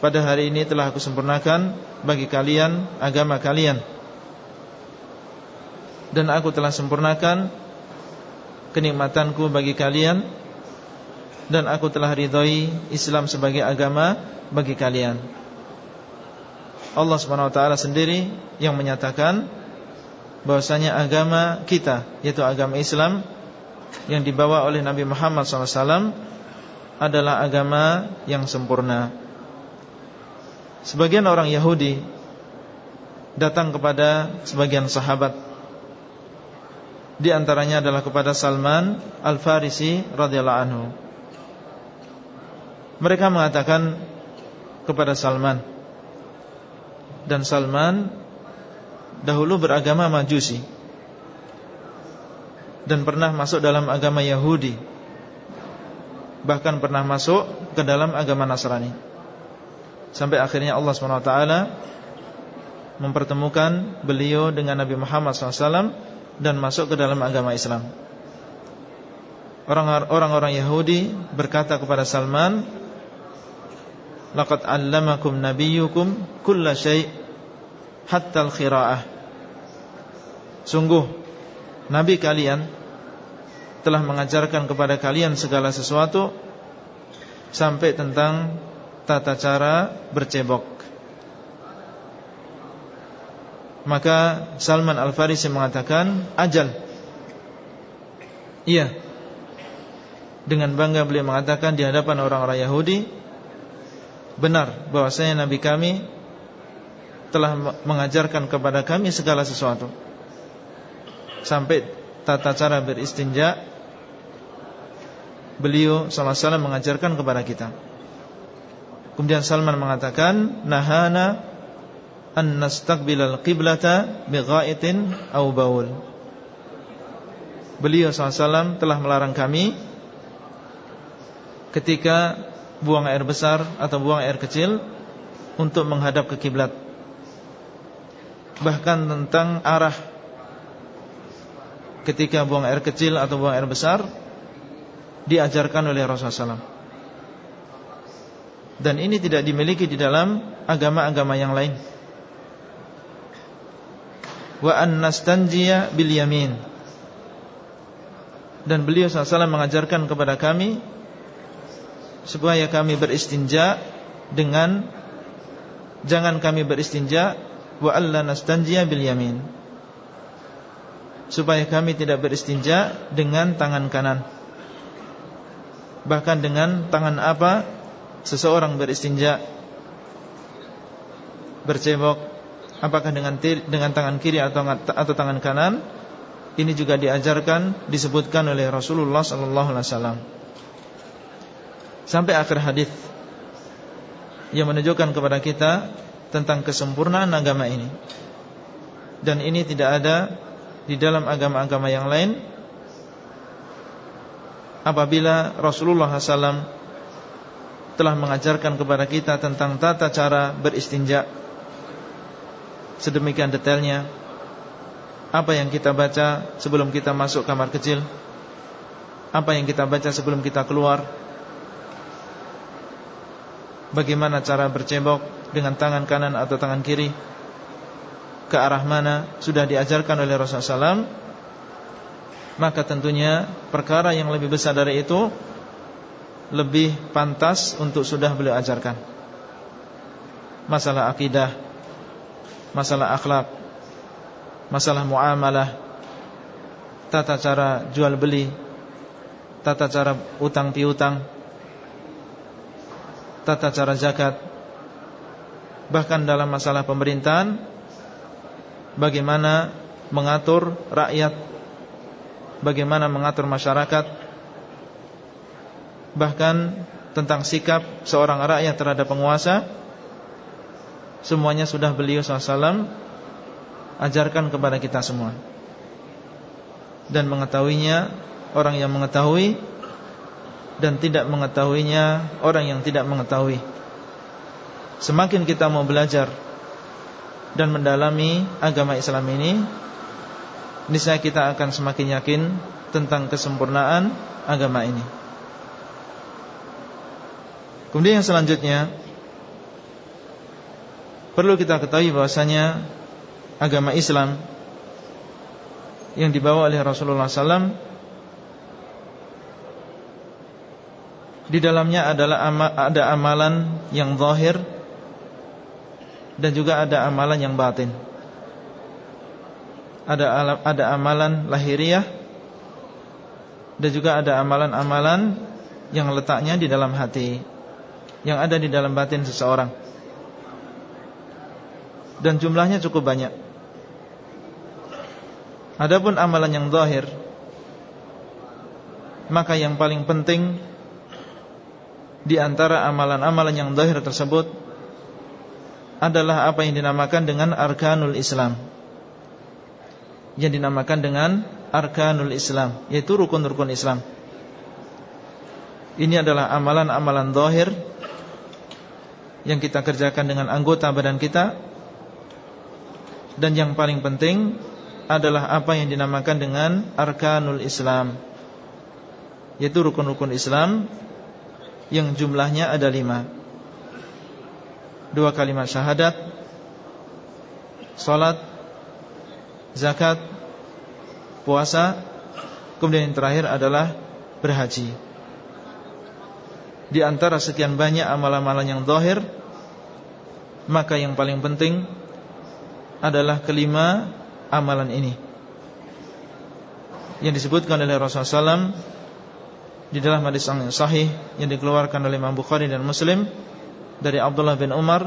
Pada hari ini telah aku sempurnakan bagi kalian agama kalian. Dan aku telah sempurnakan kenikmatanku bagi kalian. Dan aku telah ridhoi Islam sebagai agama bagi kalian Allah SWT sendiri yang menyatakan bahwasanya agama kita yaitu agama Islam yang dibawa oleh Nabi Muhammad SAW adalah agama yang sempurna. Sebagian orang Yahudi datang kepada sebagian sahabat Di antaranya adalah kepada Salman Al-Farisi radhiyallahu anhu Mereka mengatakan kepada Salman Dan Salman dahulu beragama Majusi Dan pernah masuk dalam agama Yahudi. Bahkan pernah masuk ke dalam agama Nasrani. Sampai akhirnya Allah SWT Mempertemukan beliau dengan Nabi Muhammad SAW Dan masuk ke dalam agama Islam. Orang-orang Yahudi berkata kepada Salman Laqad allamakum nabiyukum kulla syai' hatta al-khira'ah Sungguh Nabi kalian telah mengajarkan kepada kalian segala sesuatu Sampai tentang tata cara bercebok. Maka Salman Al-Farisi mengatakan Ajal. Iya. Dengan bangga beliau mengatakan Di hadapan orang-orang Yahudi Benar bahwasanya Nabi kami Telah mengajarkan kepada kami segala sesuatu Sampai tata cara beristinja Beliau SAW mengajarkan kepada kita Kemudian Salman mengatakan nahana an nastaqbilal qiblata bighaitin aw baul. Beliau SAW telah melarang kami ketika buang air besar atau buang air kecil untuk menghadap ke kiblat. Bahkan tentang arah ketika buang air kecil atau buang air besar diajarkan oleh Rasulullah SAW. Dan ini tidak dimiliki di dalam agama-agama yang lain Wa an nastanjiya bil yamin Dan beliau SAW mengajarkan kepada kami Supaya kami beristinja dengan Jangan kami beristinja Wa alla bil yamin. Supaya kami tidak beristinja dengan tangan kanan. Bahkan dengan tangan apa? Seseorang beristinja. Bercebok. Apakah dengan dengan tangan kiri atau atau tangan kanan? Ini juga diajarkan disebutkan oleh Rasulullah sallallahu alaihi wasallam sampai akhir hadis yang menunjukkan kepada kita tentang kesempurnaan agama ini. Dan ini tidak ada di dalam agama-agama yang lain apabila Rasulullah SAW telah mengajarkan kepada kita tentang tata cara beristinja. Sedemikian detailnya apa yang kita baca sebelum kita masuk kamar kecil apa yang kita baca sebelum kita keluar bagaimana cara bercebok dengan tangan kanan atau tangan kiri? Ke arah mana sudah diajarkan oleh Rasulullah SAW maka tentunya perkara yang lebih besar dari itu lebih pantas untuk sudah beliau ajarkan. Masalah akidah masalah akhlak, masalah muamalah, tata cara jual beli, tata cara utang piutang, tata cara zakat, bahkan dalam masalah pemerintahan, bagaimana mengatur rakyat, bagaimana mengatur masyarakat, bahkan tentang sikap seorang rakyat terhadap penguasa Semuanya sudah beliau SAW Ajarkan kepada kita semua. Dan mengetahuinya Orang yang mengetahui Dan tidak mengetahuinya Orang yang tidak mengetahui. Semakin kita mau belajar Dan mendalami agama Islam ini Niscaya kita akan semakin yakin Tentang kesempurnaan agama ini. Kemudian yang selanjutnya Perlu kita ketahui bahwasanya agama Islam yang dibawa oleh Rasulullah SAW di dalamnya adalah ada amalan yang zahir dan juga ada amalan yang batin. Ada ada amalan lahiriah dan juga ada amalan-amalan yang letaknya di dalam hati, yang ada di dalam batin seseorang dan jumlahnya cukup banyak. Adapun amalan yang zahir maka yang paling penting di antara amalan-amalan yang zahir tersebut adalah apa yang dinamakan dengan arkanul Islam. Yang dinamakan dengan arkanul Islam, yaitu rukun-rukun Islam. Ini adalah amalan-amalan zahir yang kita kerjakan dengan anggota badan kita dan yang paling penting adalah apa yang dinamakan dengan arkanul Islam Yaitu rukun-rukun Islam Yang jumlahnya ada lima. Dua kalimat syahadat Salat Zakat Puasa. Kemudian yang terakhir adalah Berhaji. Di antara sekian banyak amalan-amalan yang zahir Maka yang paling penting adalah kelima amalan ini. Yang disebutkan oleh Rasulullah SAW di dalam hadis yang sahih yang dikeluarkan oleh Imam Bukhari dan Muslim dari Abdullah bin Umar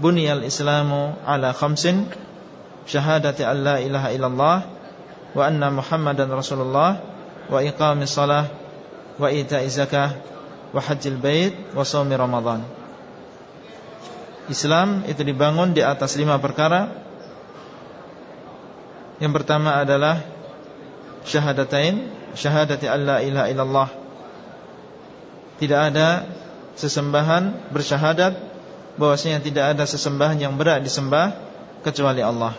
buniyal islamu ala khamsin syahadati an la ilaha illallah wa anna muhammadan rasulullah wa iqamis salah wa ita'iz zakah wa hajjil bait wa shaumi ramadan. Islam itu dibangun di atas lima perkara. Yang pertama adalah Syahadatain Syahadati alla ilaha illallah Tidak ada Sesembahan bersyahadat bahwasanya tidak ada sesembahan yang berat disembah Kecuali Allah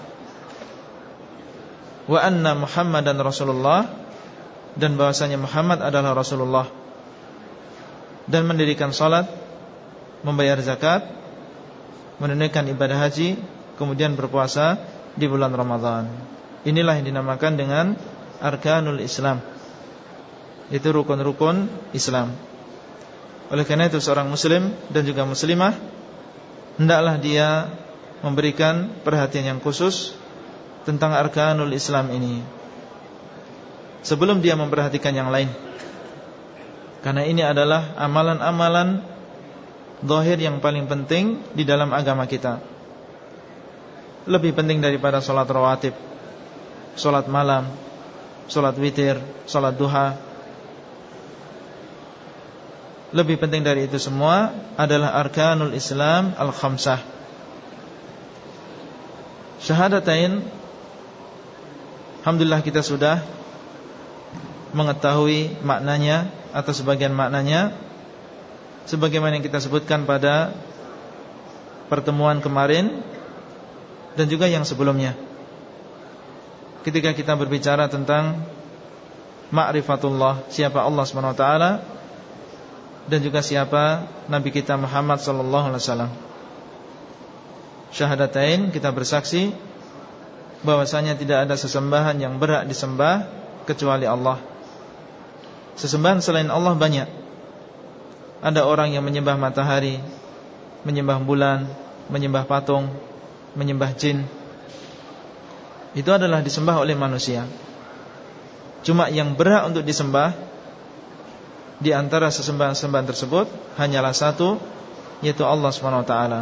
Wa anna muhammadan rasulullah Dan bahwasanya Muhammad adalah Rasulullah Dan mendirikan salat Membayar zakat menunaikan ibadah haji kemudian berpuasa di bulan Ramadan. Inilah yang dinamakan dengan arkanul Islam. Itu rukun-rukun Islam. Oleh karena itu seorang muslim dan juga muslimah hendaklah dia memberikan perhatian yang khusus tentang arkanul Islam ini. Sebelum dia memperhatikan yang lain. Karena ini adalah amalan-amalan Zahir yang paling penting di dalam agama kita Lebih penting daripada sholat rawatib Sholat malam Sholat witir Sholat duha Lebih penting dari itu semua Adalah arkanul islam al-khamsah Syahadatain Alhamdulillah kita sudah Mengetahui maknanya Atau sebagian maknanya sebagaimana yang kita sebutkan pada pertemuan kemarin dan juga yang sebelumnya. Ketika kita berbicara tentang ma'rifatullah, siapa Allah SWT dan juga siapa Nabi kita Muhammad sallallahu alaihi wasallam. Syahadatain kita bersaksi bahwasanya tidak ada sesembahan yang berhak disembah kecuali Allah. Sesembahan selain Allah banyak. Ada orang yang menyembah matahari, menyembah bulan, menyembah patung, menyembah jin. Itu adalah disembah oleh manusia. Cuma yang berhak untuk disembah di antara sesembahan-sembahan tersebut hanyalah satu yaitu Allah Subhanahu wa taala.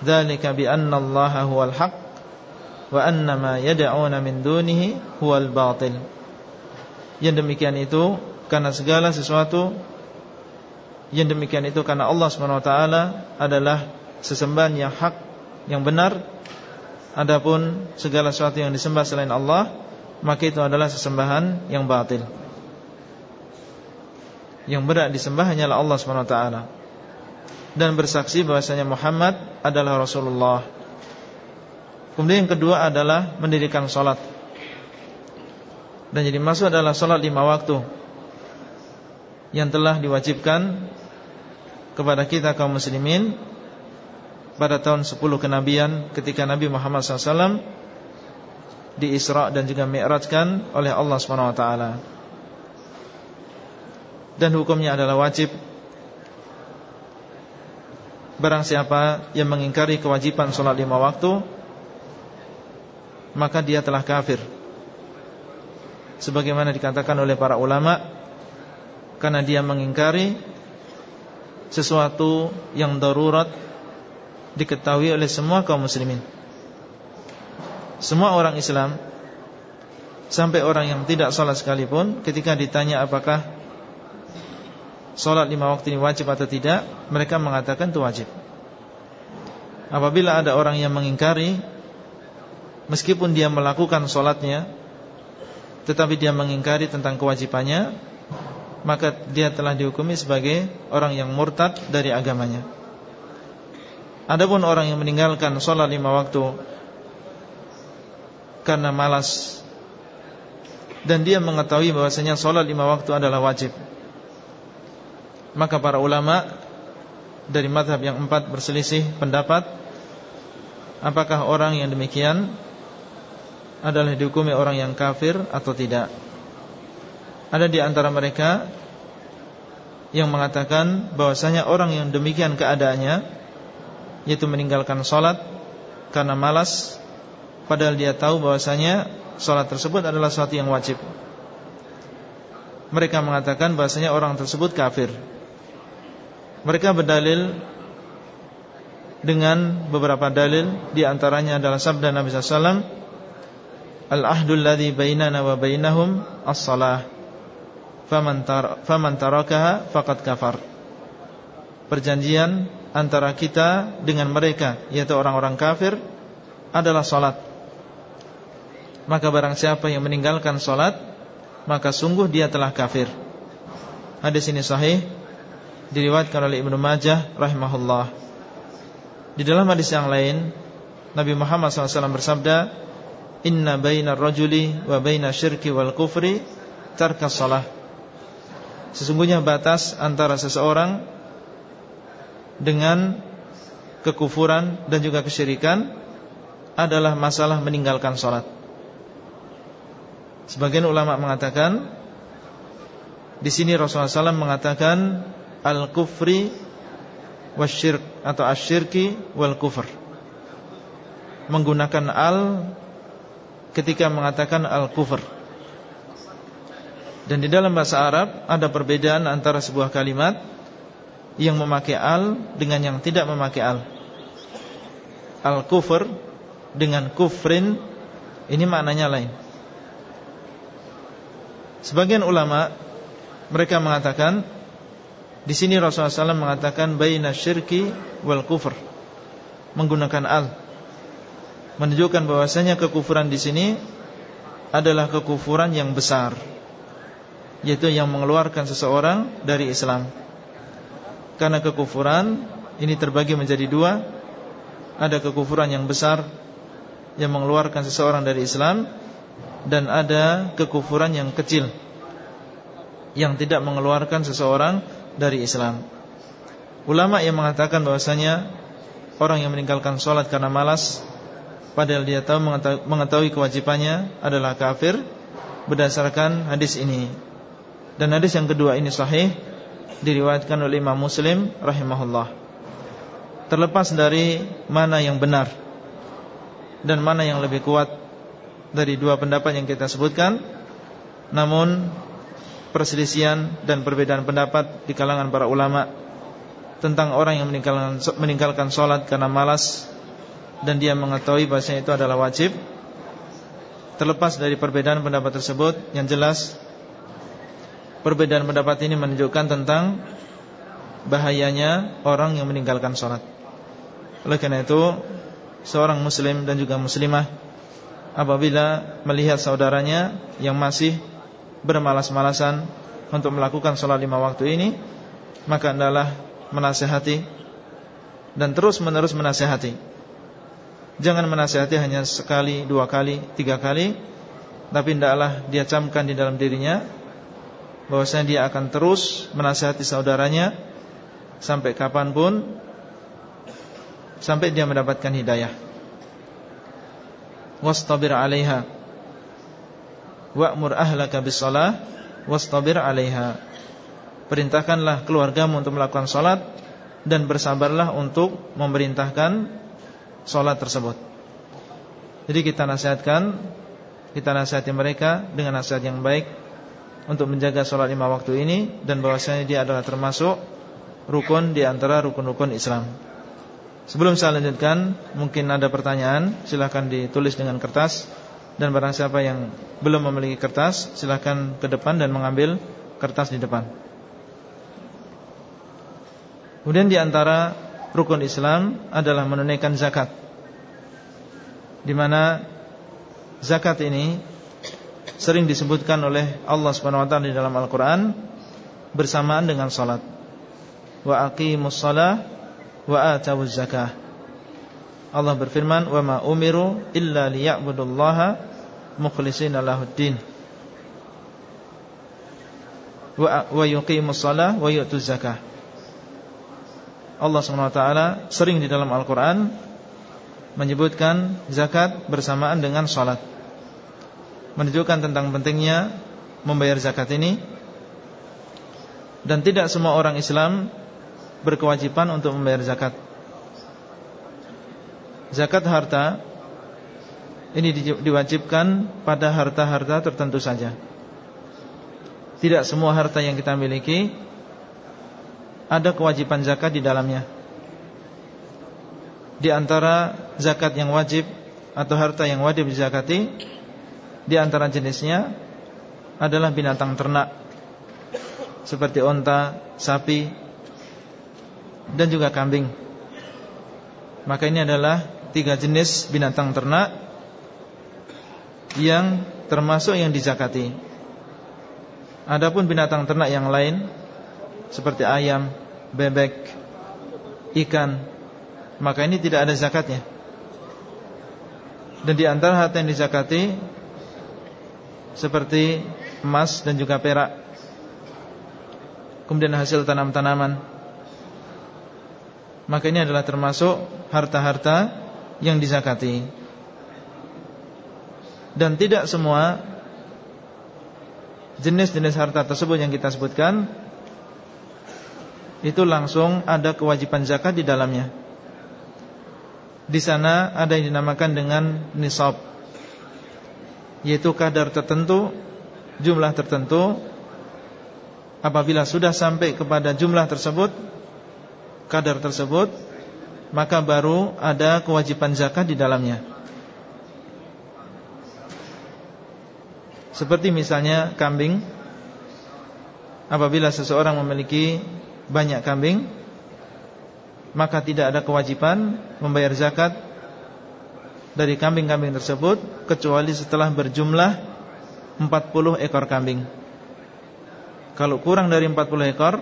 Dzalika bi anna Allah huwal haq wa anna ma yad'una min dunihi huwal batil. Yang demikian itu karena segala sesuatu yang demikian itu karena Allah Subhanahu wa taala adalah sesembahan yang hak, yang benar. Adapun segala sesuatu yang disembah selain Allah, maka itu adalah sesembahan yang batil. Yang berat disembah hanyalah Allah taala. Dan bersaksi bahwasanya Muhammad adalah Rasulullah. Kemudian yang kedua adalah mendirikan salat. Dan jadi masuk adalah salat lima waktu yang telah diwajibkan kepada kita kaum muslimin pada tahun 10 kenabian ketika Nabi Muhammad SAW di Isra dan juga Mi'rajkan oleh Allah SWT dan hukumnya adalah wajib Barang siapa yang mengingkari kewajiban sholat lima waktu Maka dia telah kafir Sebagaimana dikatakan oleh para ulama Karena dia mengingkari sesuatu yang darurat diketahui oleh semua kaum muslimin. Semua orang Islam sampai orang yang tidak sholat sekalipun ketika ditanya apakah sholat lima waktu ini wajib atau tidak, mereka mengatakan itu wajib. Apabila ada orang yang mengingkari meskipun dia melakukan sholatnya tetapi dia mengingkari tentang kewajibannya maka dia telah dihukumi sebagai orang yang murtad dari agamanya. Adapun orang yang meninggalkan sholat lima waktu karena malas dan dia mengetahui bahwasanya sholat lima waktu adalah wajib, maka para ulama dari madhab yang empat berselisih pendapat apakah orang yang demikian adalah dihukumi orang yang kafir atau tidak. Ada di antara mereka yang mengatakan bahwasanya orang yang demikian keadaannya yaitu meninggalkan sholat karena malas padahal dia tahu bahwasanya sholat tersebut adalah sesuatu yang wajib. Mereka mengatakan bahwasanya orang tersebut kafir. Mereka berdalil dengan beberapa dalil di antaranya adalah sabda Nabi wasallam Al-ahdul ladzi bainana wa bainahum as-salah faman tarakaha faqad kafar. Perjanjian antara kita dengan mereka yaitu orang-orang kafir adalah salat. Maka barang siapa yang meninggalkan salat maka sungguh dia telah kafir. Hadis ini sahih diriwayatkan oleh Ibnu Majah rahimahullah. Di dalam hadis yang lain Nabi Muhammad SAW bersabda Inna bainar rajuli wa baina syirki wal kufri tarkas salah Sesungguhnya batas antara seseorang Dengan Kekufuran dan juga kesyirikan Adalah masalah meninggalkan sholat Sebagian ulama mengatakan di sini Rasulullah SAW mengatakan Al-kufri Wasyirk Atau asyirki wal kufr Menggunakan al Ketika mengatakan al-kufr dan di dalam bahasa Arab ada perbedaan antara sebuah kalimat yang memakai al dengan yang tidak memakai al. Al-kufr dengan kufrin ini maknanya lain. Sebagian ulama mereka mengatakan di sini Rasulullah SAW mengatakan baina syirki wal kufr menggunakan al. Menunjukkan bahwasanya kekufuran di sini adalah kekufuran yang besar yaitu yang mengeluarkan seseorang dari Islam. Karena kekufuran ini terbagi menjadi dua. Ada kekufuran yang besar Yang mengeluarkan seseorang dari Islam Dan ada kekufuran yang kecil Yang tidak mengeluarkan seseorang dari Islam. Ulama yang mengatakan bahwasanya Orang yang meninggalkan sholat karena malas Padahal dia tahu mengetahui kewajibannya adalah kafir Berdasarkan hadis ini. Dan hadis yang kedua ini sahih Diriwayatkan oleh Imam Muslim Rahimahullah. Terlepas dari mana yang benar Dan mana yang lebih kuat Dari dua pendapat yang kita sebutkan Namun Perselisian dan perbedaan pendapat Di kalangan para ulama Tentang orang yang meninggalkan, meninggalkan sholat karena malas dan dia mengetahui bahasanya itu adalah wajib. Terlepas dari perbedaan pendapat tersebut Yang jelas Perbedaan pendapat ini menunjukkan tentang Bahayanya orang yang meninggalkan sholat. Oleh karena itu Seorang muslim dan juga muslimah Apabila melihat saudaranya Yang masih bermalas-malasan Untuk melakukan sholat lima waktu ini Maka adalah menasehati Dan terus menerus menasehati. Jangan menasihati hanya sekali, dua kali, tiga kali Tapi tidaklah dia camkan di dalam dirinya bahwasanya dia akan terus menasihati saudaranya Sampai kapan pun Sampai dia mendapatkan hidayah. Wastabir alaiha Wa'mur ahlaka bisalah Wastabir alaiha. Perintahkanlah keluargamu untuk melakukan salat Dan bersabarlah untuk memerintahkan sholat tersebut. Jadi kita nasihatkan Kita nasihati mereka dengan nasihat yang baik Untuk menjaga sholat lima waktu ini Dan bahwasanya dia adalah termasuk Rukun di antara rukun-rukun Islam. Sebelum saya lanjutkan Mungkin ada pertanyaan Silahkan ditulis dengan kertas Dan barang siapa yang belum memiliki kertas Silahkan ke depan dan mengambil kertas di depan Kemudian di antara rukun Islam adalah menunaikan zakat. Di mana zakat ini sering disebutkan oleh Allah Subhanahu wa taala di dalam Al-Qur'an bersamaan dengan salat. Wa aqimus wa atawuz zakah. Allah berfirman, "Wa ma umiru illa liya'budullaha mukhlishina lahuddin." Wa yuqimus shalah wa yu'tuz zakah. Allah SWT sering di dalam Al-Quran Menyebutkan zakat bersamaan dengan sholat Menunjukkan tentang pentingnya Membayar zakat ini Dan tidak semua orang Islam Berkewajiban untuk membayar zakat Zakat harta Ini diwajibkan pada harta-harta tertentu saja Tidak semua harta yang kita miliki ada kewajiban zakat di dalamnya. Di antara zakat yang wajib atau harta yang wajib dizakati di antara jenisnya adalah binatang ternak seperti onta, sapi dan juga kambing. Maka ini adalah tiga jenis binatang ternak yang termasuk yang dizakati. Adapun binatang ternak yang lain seperti ayam, bebek, ikan, maka ini tidak ada zakatnya. Dan di antara harta yang dizakati seperti emas dan juga perak. Kemudian hasil tanam-tanaman. Maka ini adalah termasuk harta-harta yang dizakati. Dan tidak semua jenis-jenis harta tersebut yang kita sebutkan itu langsung ada kewajiban zakat di dalamnya. Di sana ada yang dinamakan dengan nisab, yaitu kadar tertentu, jumlah tertentu. Apabila sudah sampai kepada jumlah tersebut, kadar tersebut, maka baru ada kewajiban zakat di dalamnya. Seperti misalnya kambing Apabila seseorang memiliki banyak kambing Maka tidak ada kewajiban Membayar zakat Dari kambing-kambing tersebut Kecuali setelah berjumlah 40 ekor kambing Kalau kurang dari 40 ekor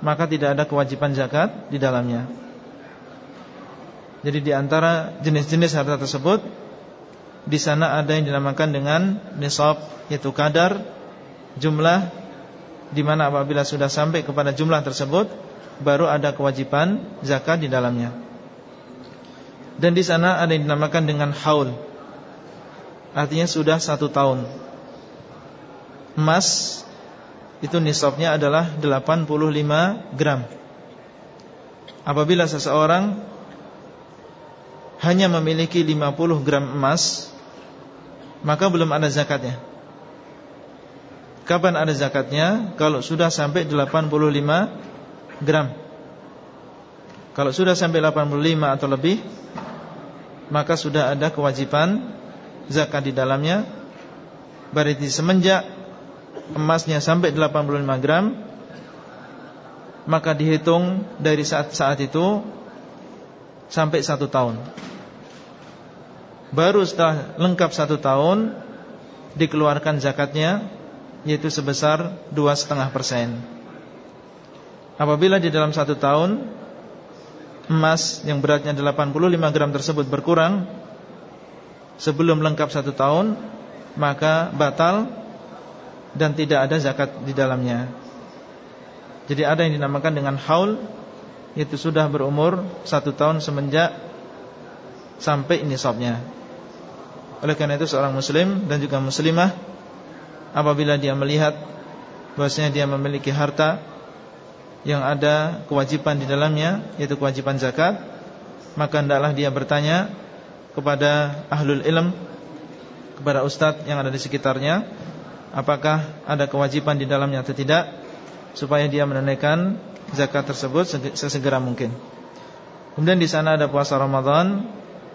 Maka tidak ada kewajiban zakat di dalamnya Jadi di antara jenis-jenis harta tersebut Di sana ada yang dinamakan dengan nisab Yaitu kadar Jumlah di mana apabila sudah sampai kepada jumlah tersebut Baru ada kewajiban zakat di dalamnya. Dan di sana ada yang dinamakan dengan haul. Artinya sudah satu tahun. Emas Itu nisabnya adalah 85 gram. Apabila seseorang Hanya memiliki 50 gram emas Maka belum ada zakatnya. Kapan ada zakatnya? Kalau sudah sampai 85 gram. Kalau sudah sampai 85 atau lebih Maka sudah ada kewajiban zakat di dalamnya. Berarti semenjak emasnya sampai 85 gram Maka dihitung dari saat-saat itu Sampai satu tahun Baru setelah lengkap satu tahun Dikeluarkan zakatnya Yaitu sebesar 2,5% Apabila di dalam satu tahun Emas yang beratnya 85 gram tersebut berkurang sebelum lengkap satu tahun maka batal dan tidak ada zakat di dalamnya. Jadi ada yang dinamakan dengan haul Itu sudah berumur satu tahun semenjak Sampai nisabnya. Oleh karena itu seorang muslim dan juga muslimah Apabila dia melihat bahwasanya dia memiliki harta Yang ada kewajiban di dalamnya Yaitu kewajiban zakat Maka hendaklah dia bertanya kepada ahlul ilm kepada ustadz yang ada di sekitarnya apakah ada kewajiban di dalamnya atau tidak supaya dia menunaikan zakat tersebut sesegera mungkin. Kemudian di sana ada puasa Ramadan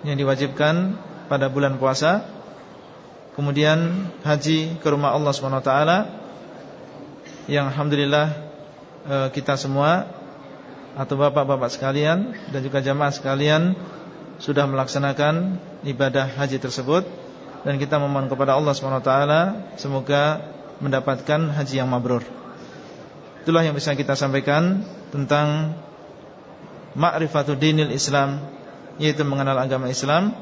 yang diwajibkan pada bulan puasa. Kemudian haji ke rumah Allah SWT yang alhamdulillah eh, kita semua atau bapak-bapak sekalian dan juga jamaah sekalian sudah melaksanakan ibadah haji tersebut dan kita memohon kepada Allah SWT semoga mendapatkan haji yang mabrur. Itulah yang bisa kita sampaikan tentang ma'rifatul dinil Islam yaitu mengenal agama Islam.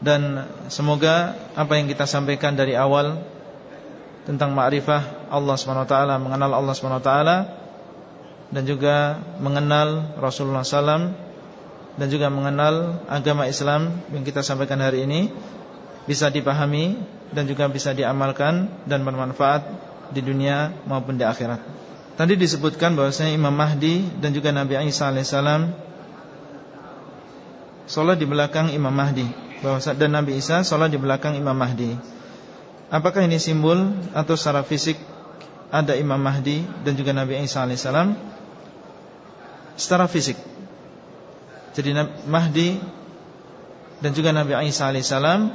Dan semoga apa yang kita sampaikan dari awal tentang ma'rifah Allah SWT mengenal Allah SWT dan juga mengenal Rasulullah SAW dan juga mengenal agama Islam yang kita sampaikan hari ini bisa dipahami dan juga bisa diamalkan dan bermanfaat di dunia maupun di akhirat. Tadi disebutkan bahwasanya Imam Mahdi dan juga Nabi Isa alaihissalam sholat di belakang Imam Mahdi, bahwasanya dan Nabi Isa sholat di belakang Imam Mahdi. Apakah ini simbol atau secara fisik ada Imam Mahdi dan juga Nabi Isa alaihissalam? Secara fisik jadi Mahdi dan juga Nabi Isa alaihissalam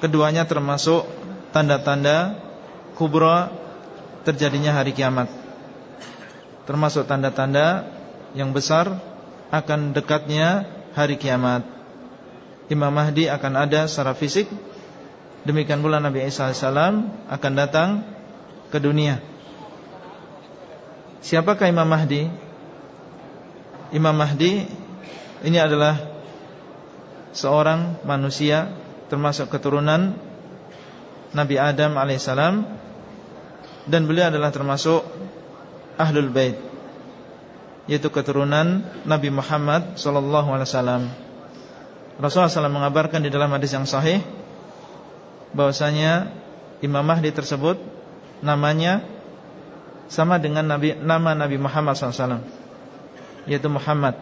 keduanya termasuk tanda-tanda kubra terjadinya hari kiamat. Termasuk tanda-tanda yang besar akan dekatnya hari kiamat. Imam Mahdi akan ada secara fisik Demikian pula Nabi Isa AS akan datang ke dunia Siapakah Imam Mahdi? Imam Mahdi ini adalah seorang manusia termasuk keturunan Nabi Adam alaihissalam. Dan beliau adalah termasuk ahlul bait. Yaitu keturunan Nabi Muhammad sallallahu alaihi wasallam. Rasulullah SAW mengabarkan di dalam hadis yang sahih bahwasanya Imam Mahdi tersebut namanya sama dengan Nabi nama Nabi Muhammad SAW yaitu Muhammad.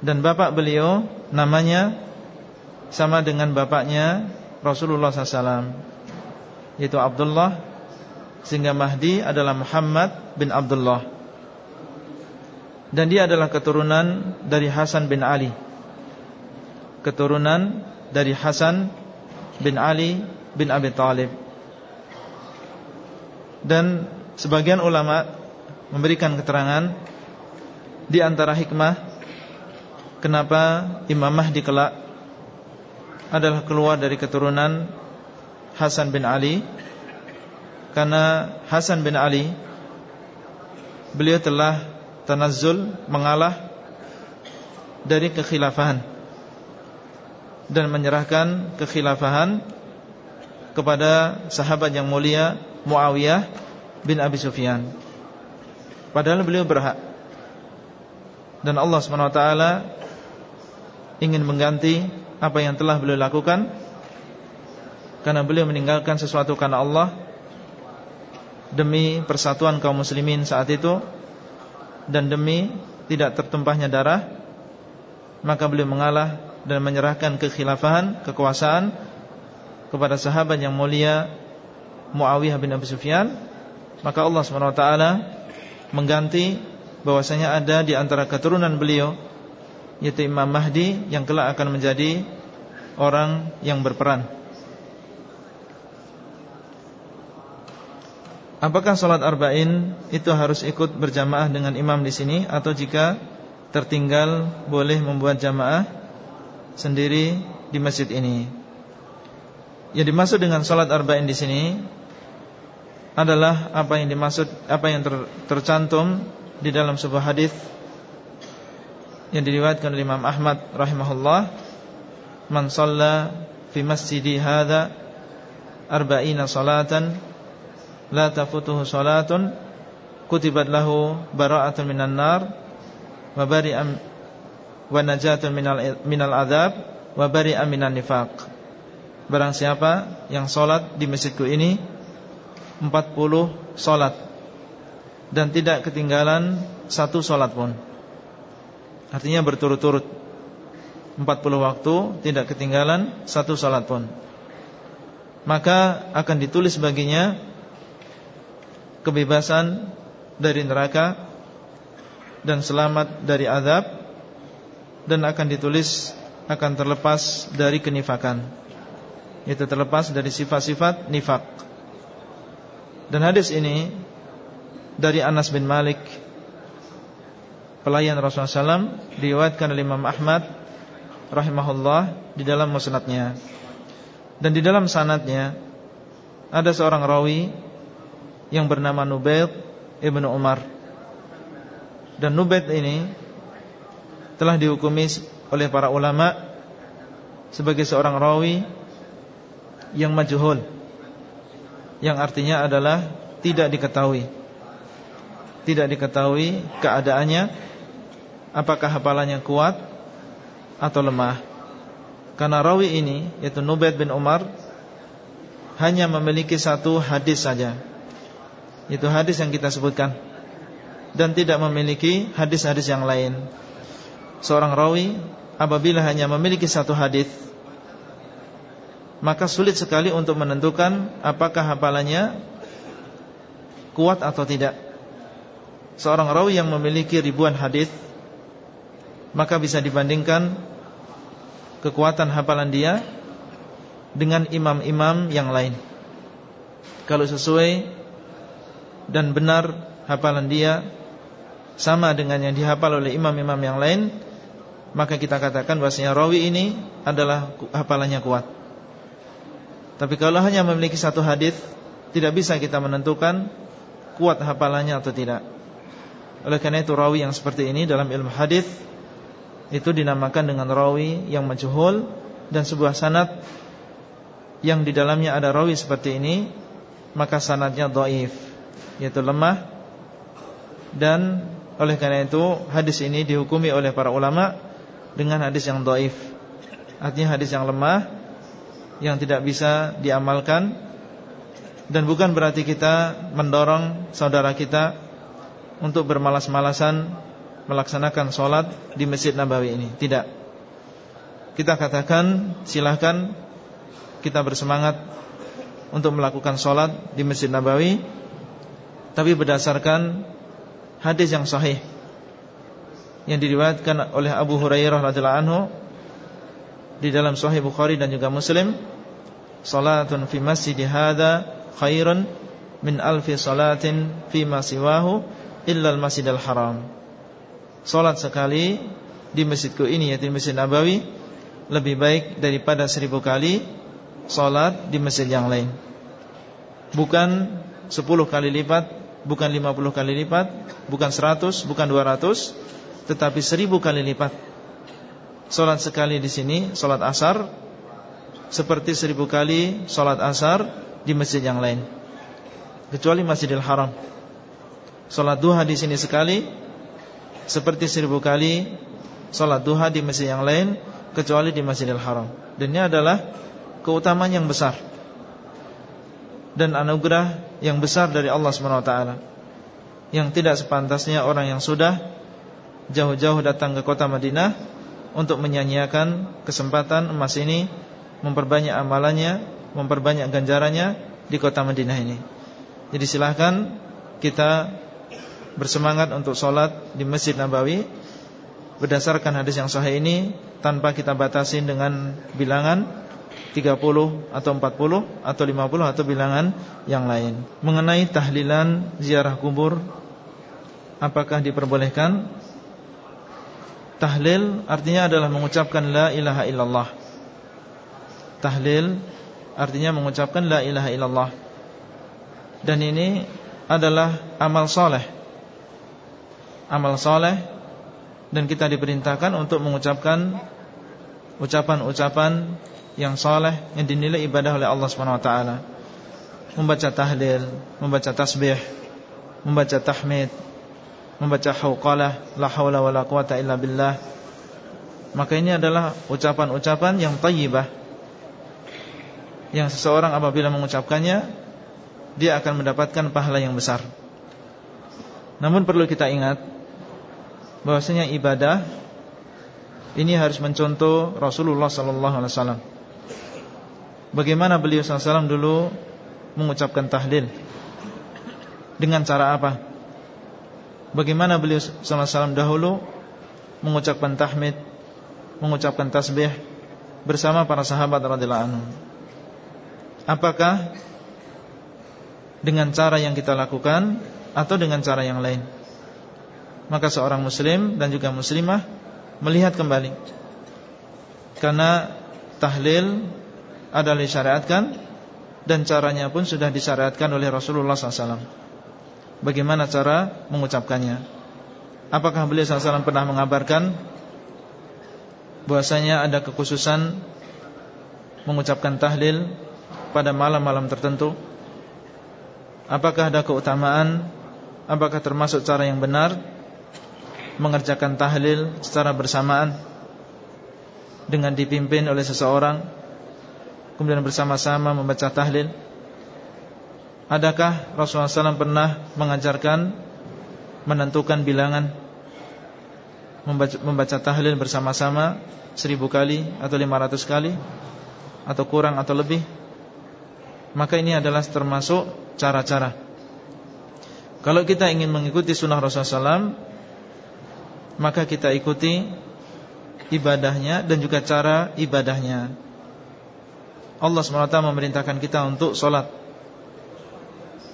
Dan bapak beliau namanya sama dengan bapaknya Rasulullah SAW yaitu Abdullah sehingga Mahdi adalah Muhammad bin Abdullah. Dan dia adalah keturunan dari Hasan bin Ali. Keturunan dari Hasan bin Ali bin Abi Talib. Dan sebagian ulama memberikan keterangan di antara hikmah Kenapa Imam Mahdi kelak Adalah keluar dari keturunan Hasan bin Ali Karena Hasan bin Ali beliau telah tanazzul mengalah dari kekhilafahan dan menyerahkan kekhilafahan kepada sahabat yang mulia Muawiyah bin Abi Sufyan. Padahal beliau berhak. Dan Allah SWT ingin mengganti apa yang telah beliau lakukan? Karena beliau meninggalkan sesuatu karena Allah demi persatuan kaum muslimin saat itu dan demi tidak tertumpahnya darah maka beliau mengalah dan menyerahkan kekhilafahan kekuasaan kepada sahabat yang mulia Muawiyah bin Abi Sufyan. Maka Allah SWT mengganti bahwasanya ada di antara keturunan beliau yaitu Imam Mahdi yang kelak akan menjadi orang yang berperan. Apakah sholat arba'in itu harus ikut berjamaah dengan imam di sini atau jika tertinggal boleh membuat jamaah sendiri di masjid ini? Yang dimaksud dengan sholat arba'in di sini adalah apa yang dimaksud apa yang ter, tercantum di dalam sebuah hadis yang diriwayatkan oleh Imam Ahmad rahimahullah man shalla fi masjidi hadza arba'ina salatan la tafutuhu salatun kutibat lahu bara'atun minan nar wa bari'an wa najatun minal minal adzab wa bari'an minan nifaq. Barang siapa yang salat di masjidku ini 40 salat dan tidak ketinggalan satu salat pun Artinya berturut-turut. 40 waktu tidak ketinggalan satu salat pun. Maka akan ditulis baginya Kebebasan dari neraka Dan selamat dari azab Dan akan ditulis Akan terlepas dari kenifakan. Itu terlepas dari sifat-sifat nifak. Dan hadis ini Dari Anas bin Malik pelayan Rasulullah SAW diriwayatkan oleh Imam Ahmad rahimahullah di dalam musnadnya. Dan di dalam sanadnya ada seorang rawi yang bernama Nubayd ibnu Umar. Dan Nubayd ini telah dihukumi oleh para ulama sebagai seorang rawi yang majhul yang artinya adalah tidak diketahui tidak diketahui keadaannya apakah hafalannya kuat atau lemah. Karena rawi ini yaitu Nubaid bin Umar hanya memiliki satu hadis saja. Itu hadis yang kita sebutkan dan tidak memiliki hadis-hadis yang lain. Seorang rawi apabila hanya memiliki satu hadis maka sulit sekali untuk menentukan apakah hafalannya kuat atau tidak. Seorang rawi yang memiliki ribuan hadis maka bisa dibandingkan kekuatan hafalan dia dengan imam-imam yang lain. Kalau sesuai dan benar hafalan dia sama dengan yang dihafal oleh imam-imam yang lain, maka kita katakan bahwasanya rawi ini adalah hafalannya kuat. Tapi kalau hanya memiliki satu hadis, tidak bisa kita menentukan kuat hafalannya atau tidak. Oleh karena itu rawi yang seperti ini dalam ilmu hadis itu dinamakan dengan rawi yang majhul dan sebuah sanad yang di dalamnya ada rawi seperti ini maka sanadnya dhaif yaitu lemah. Dan oleh karena itu hadis ini dihukumi oleh para ulama dengan hadis yang dhaif. Artinya hadis yang lemah yang tidak bisa diamalkan. Dan bukan berarti kita mendorong saudara kita untuk bermalas-malasan melaksanakan sholat di Masjid Nabawi ini. Tidak. Kita katakan silahkan Kita bersemangat Untuk melakukan sholat di Masjid Nabawi Tapi berdasarkan Hadis yang sahih Yang diriwayatkan oleh Abu Hurairah radhiyallahu anhu Di dalam sahih Bukhari dan juga Muslim Salatun fi masjid hadha Khairun Min alfi salatin Fi masiwahu Illa al-masjidal haram Solat sekali di masjidku ini yaitu Masjid Nabawi Lebih baik daripada seribu kali Solat di masjid yang lain Bukan sepuluh kali lipat bukan 50 kali lipat, bukan 100, bukan 200, tetapi 1000 kali lipat. Salat sekali di sini, salat asar seperti 1000 kali salat asar di masjid yang lain. Kecuali Masjidil Haram. Salat duha di sini sekali seperti 1000 kali salat duha di masjid yang lain kecuali di Masjidil Haram. Dan ini adalah keutamaan yang besar. Dan anugerah yang besar dari Allah SWT Yang tidak sepantasnya orang yang sudah Jauh-jauh datang ke kota Madinah Untuk menyanyiakan kesempatan emas ini Memperbanyak amalannya Memperbanyak ganjarannya Di kota Madinah ini. Jadi silahkan kita Bersemangat untuk sholat di Masjid Nabawi Berdasarkan hadis yang sahih ini Tanpa kita batasi dengan bilangan 30 atau 40 atau 50 atau bilangan yang lain. Mengenai tahlilan ziarah kubur apakah diperbolehkan? Tahlil artinya adalah mengucapkan la ilaha illallah. Tahlil artinya mengucapkan la ilaha illallah. Dan ini adalah amal soleh Amal soleh Dan kita diperintahkan untuk mengucapkan Ucapan-ucapan yang soleh yang dinilai ibadah oleh Allah Subhanahu Wa Taala. Membaca tahlil, membaca tasbih, membaca tahmid, membaca hauqalah, la haula wala quwata illa billah. Maka ini adalah ucapan-ucapan yang tayyibah Yang seseorang apabila mengucapkannya Dia akan mendapatkan pahala yang besar Namun perlu kita ingat bahwasanya ibadah Ini harus mencontoh Rasulullah Sallallahu Alaihi Wasallam. Bagaimana beliau SAW dulu mengucapkan tahlil? Dengan cara apa? Bagaimana beliau SAW dahulu mengucapkan tahmid Mengucapkan tasbih Bersama para sahabat radhiyallahu anhu Apakah Dengan cara yang kita lakukan Atau dengan cara yang lain Maka seorang muslim dan juga muslimah Melihat kembali Karena tahlil adalah disyariatkan dan caranya pun sudah disyariatkan oleh Rasulullah SAW. Bagaimana cara mengucapkannya? Apakah beliau SAW pernah mengabarkan bahwasanya ada kekhususan mengucapkan tahlil pada malam-malam tertentu? Apakah ada keutamaan? Apakah termasuk cara yang benar mengerjakan tahlil secara bersamaan dengan dipimpin oleh seseorang kemudian bersama-sama membaca tahlil? Adakah Rasulullah SAW pernah mengajarkan menentukan bilangan membaca, membaca tahlil bersama-sama seribu kali atau lima ratus kali atau kurang atau lebih? Maka ini adalah termasuk cara-cara. Kalau kita ingin mengikuti sunnah Rasulullah SAW, maka kita ikuti ibadahnya dan juga cara ibadahnya. Allah SWT memerintahkan kita untuk sholat.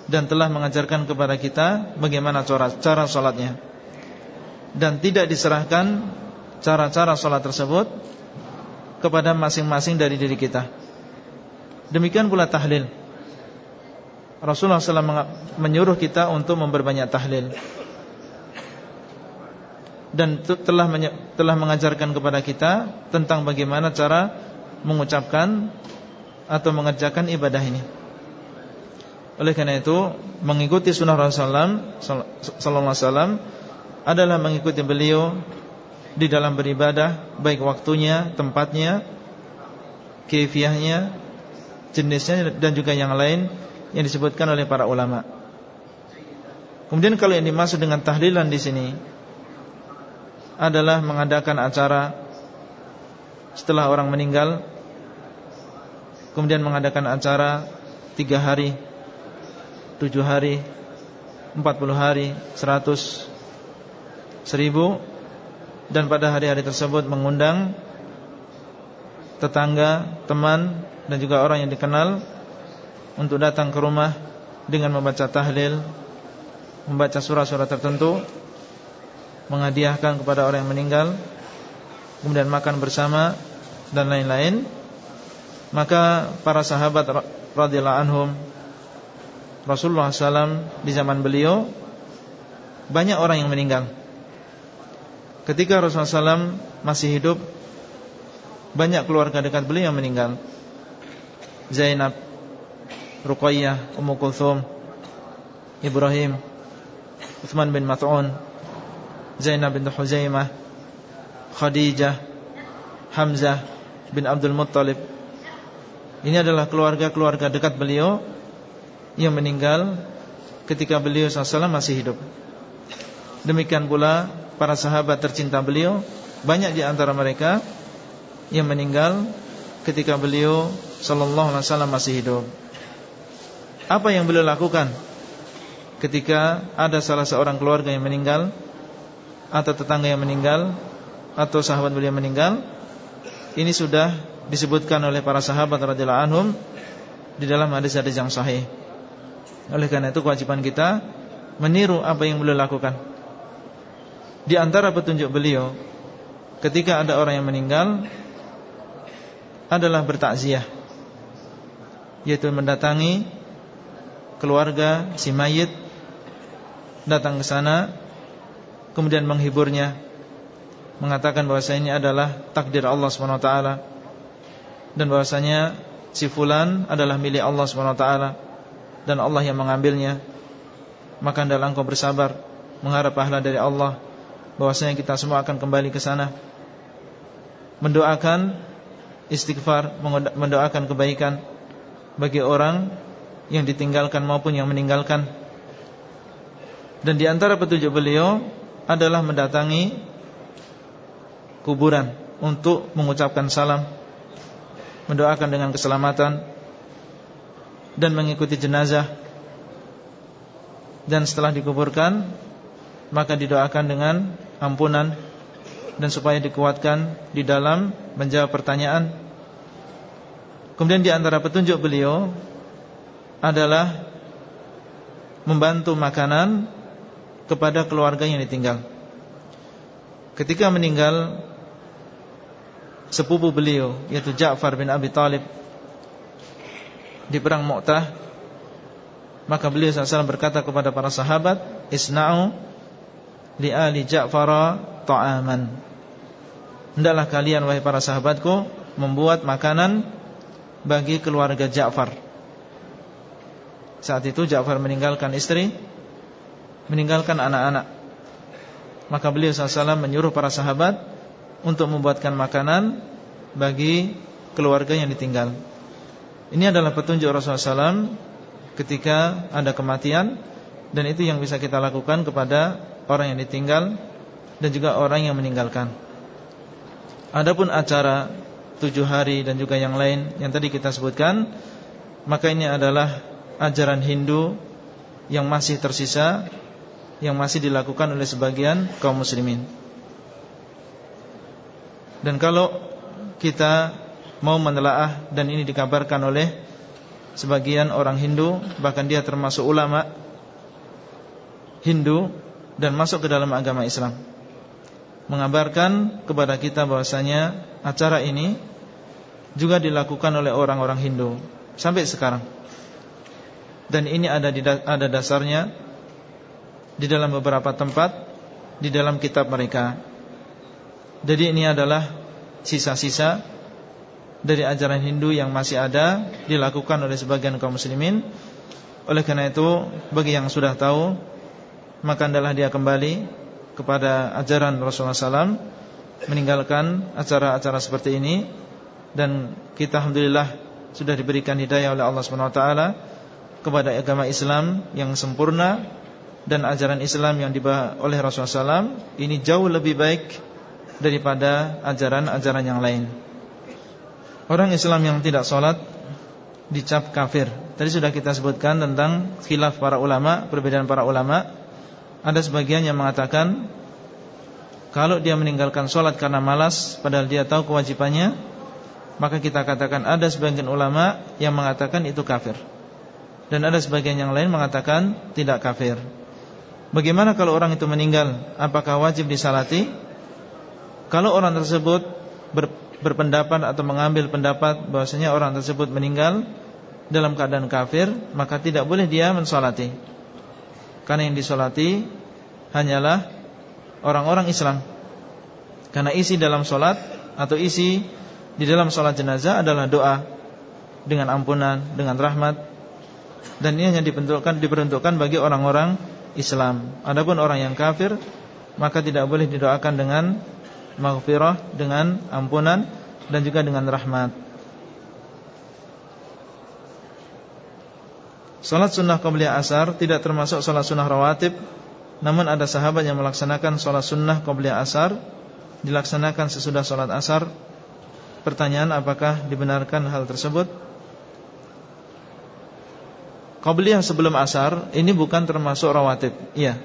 Dan telah mengajarkan kepada kita Bagaimana cara, cara sholatnya. Dan tidak diserahkan Cara-cara sholat tersebut Kepada masing-masing dari diri kita. Demikian pula tahlil. Rasulullah SAW menyuruh kita untuk memperbanyak tahlil Dan telah telah mengajarkan kepada kita Tentang bagaimana cara mengucapkan atau mengerjakan ibadah ini. Oleh karena itu, mengikuti sunnah Rasulullah sallallahu alaihi wasallam adalah mengikuti beliau di dalam beribadah, baik waktunya, tempatnya, kefiahnya, jenisnya dan juga yang lain yang disebutkan oleh para ulama. Kemudian kalau yang dimaksud dengan tahlilan di sini adalah mengadakan acara setelah orang meninggal Kemudian mengadakan acara Tiga hari Tujuh hari Empat puluh hari Seratus Seribu Dan pada hari-hari tersebut mengundang Tetangga Teman Dan juga orang yang dikenal Untuk datang ke rumah Dengan membaca tahlil Membaca surah-surah tertentu Menghadiahkan kepada orang yang meninggal Kemudian makan bersama Dan lain-lain maka para sahabat radhiyallahu anhum Rasulullah SAW di zaman beliau banyak orang yang meninggal. Ketika Rasulullah SAW masih hidup, banyak keluarga dekat beliau yang meninggal. Zainab, Ruqayyah, Ummu Kulthum, Ibrahim, Uthman bin Mat'un, Zainab bin Huzaimah, Khadijah, Hamzah bin Abdul Muttalib. Ini adalah keluarga-keluarga dekat beliau yang meninggal ketika beliau SAW masih hidup. Demikian pula para sahabat tercinta beliau banyak di antara mereka yang meninggal ketika beliau wasallam masih hidup. Apa yang beliau lakukan ketika ada salah seorang keluarga yang meninggal atau tetangga yang meninggal atau sahabat beliau meninggal? Ini sudah disebutkan oleh para sahabat radhiyallahu anhum di dalam hadis-hadis yang sahih. Oleh karena itu kewajiban kita meniru apa yang beliau lakukan. Di antara petunjuk beliau Ketika ada orang yang meninggal Adalah bertakziah Yaitu mendatangi Keluarga si mayit Datang ke sana Kemudian menghiburnya Mengatakan bahwasanya ini adalah Takdir Allah SWT Dan bahwasanya Si fulan adalah milik Allah SWT Dan Allah yang mengambilnya. Maka adalah engkau bersabar Mengharap pahala dari Allah bahwasanya kita semua akan kembali ke sana. Mendoakan istighfar mendoakan kebaikan bagi orang yang ditinggalkan maupun yang meninggalkan. Dan di antara petunjuk beliau adalah mendatangi kuburan untuk mengucapkan salam mendoakan dengan keselamatan dan mengikuti jenazah dan setelah dikuburkan maka didoakan dengan ampunan dan supaya dikuatkan di dalam menjawab pertanyaan. Kemudian di antara petunjuk beliau adalah membantu makanan kepada keluarga yang ditinggal. Ketika meninggal sepupu beliau yaitu Ja'far bin Abi Talib di perang Mu'tah maka beliau SAW berkata kepada para sahabat isna'u li ali Ja'far ta'aman. Hendaklah kalian wahai para sahabatku membuat makanan bagi keluarga Ja'far. Saat itu Ja'far meninggalkan istri, meninggalkan anak-anak. Maka beliau SAW menyuruh para sahabat untuk membuatkan makanan bagi keluarga yang ditinggal. Ini adalah petunjuk Rasulullah SAW ketika ada kematian dan itu yang bisa kita lakukan kepada orang yang ditinggal dan juga orang yang meninggalkan. Adapun acara tujuh hari dan juga yang lain yang tadi kita sebutkan, maka ini adalah ajaran Hindu yang masih tersisa, yang masih dilakukan oleh sebagian kaum muslimin. Dan kalau kita mau menelaah dan ini dikabarkan oleh sebagian orang Hindu, bahkan dia termasuk ulama Hindu dan masuk ke dalam agama Islam mengabarkan kepada kita bahwasanya acara ini juga dilakukan oleh orang-orang Hindu sampai sekarang. Dan ini ada ada dasarnya di dalam beberapa tempat di dalam kitab mereka. Jadi ini adalah sisa-sisa dari ajaran Hindu yang masih ada dilakukan oleh sebagian kaum muslimin. Oleh karena itu, bagi yang sudah tahu maka adalah dia kembali kepada ajaran Rasulullah SAW meninggalkan acara-acara seperti ini dan kita alhamdulillah sudah diberikan hidayah oleh Allah SWT kepada agama Islam yang sempurna dan ajaran Islam yang dibawa oleh Rasulullah SAW ini jauh lebih baik daripada ajaran-ajaran yang lain. Orang Islam yang tidak sholat dicap kafir. Tadi sudah kita sebutkan tentang khilaf para ulama, perbedaan para ulama ada sebagian yang mengatakan Kalau dia meninggalkan sholat karena malas Padahal dia tahu kewajibannya Maka kita katakan ada sebagian ulama Yang mengatakan itu kafir Dan ada sebagian yang lain mengatakan Tidak kafir Bagaimana kalau orang itu meninggal? Apakah wajib disalati? Kalau orang tersebut ber, berpendapat Atau mengambil pendapat bahwasanya orang tersebut meninggal dalam keadaan kafir Maka tidak boleh dia mensolati. Karena yang disolati Hanyalah orang-orang Islam. Karena isi dalam solat Atau isi di dalam solat jenazah adalah doa Dengan ampunan, dengan rahmat. Dan ini hanya diperuntukkan bagi orang-orang Islam. Adapun orang yang kafir Maka tidak boleh didoakan dengan Maghfirah, dengan ampunan Dan juga dengan rahmat. Salat sunnah Qobliyah Asar tidak termasuk salat sunnah rawatib. Namun ada sahabat yang melaksanakan salat sunnah Qobliyah Asar Dilaksanakan sesudah salat asar. Pertanyaan apakah dibenarkan hal tersebut Qobliyah sebelum asar Ini bukan termasuk rawatib. Iya.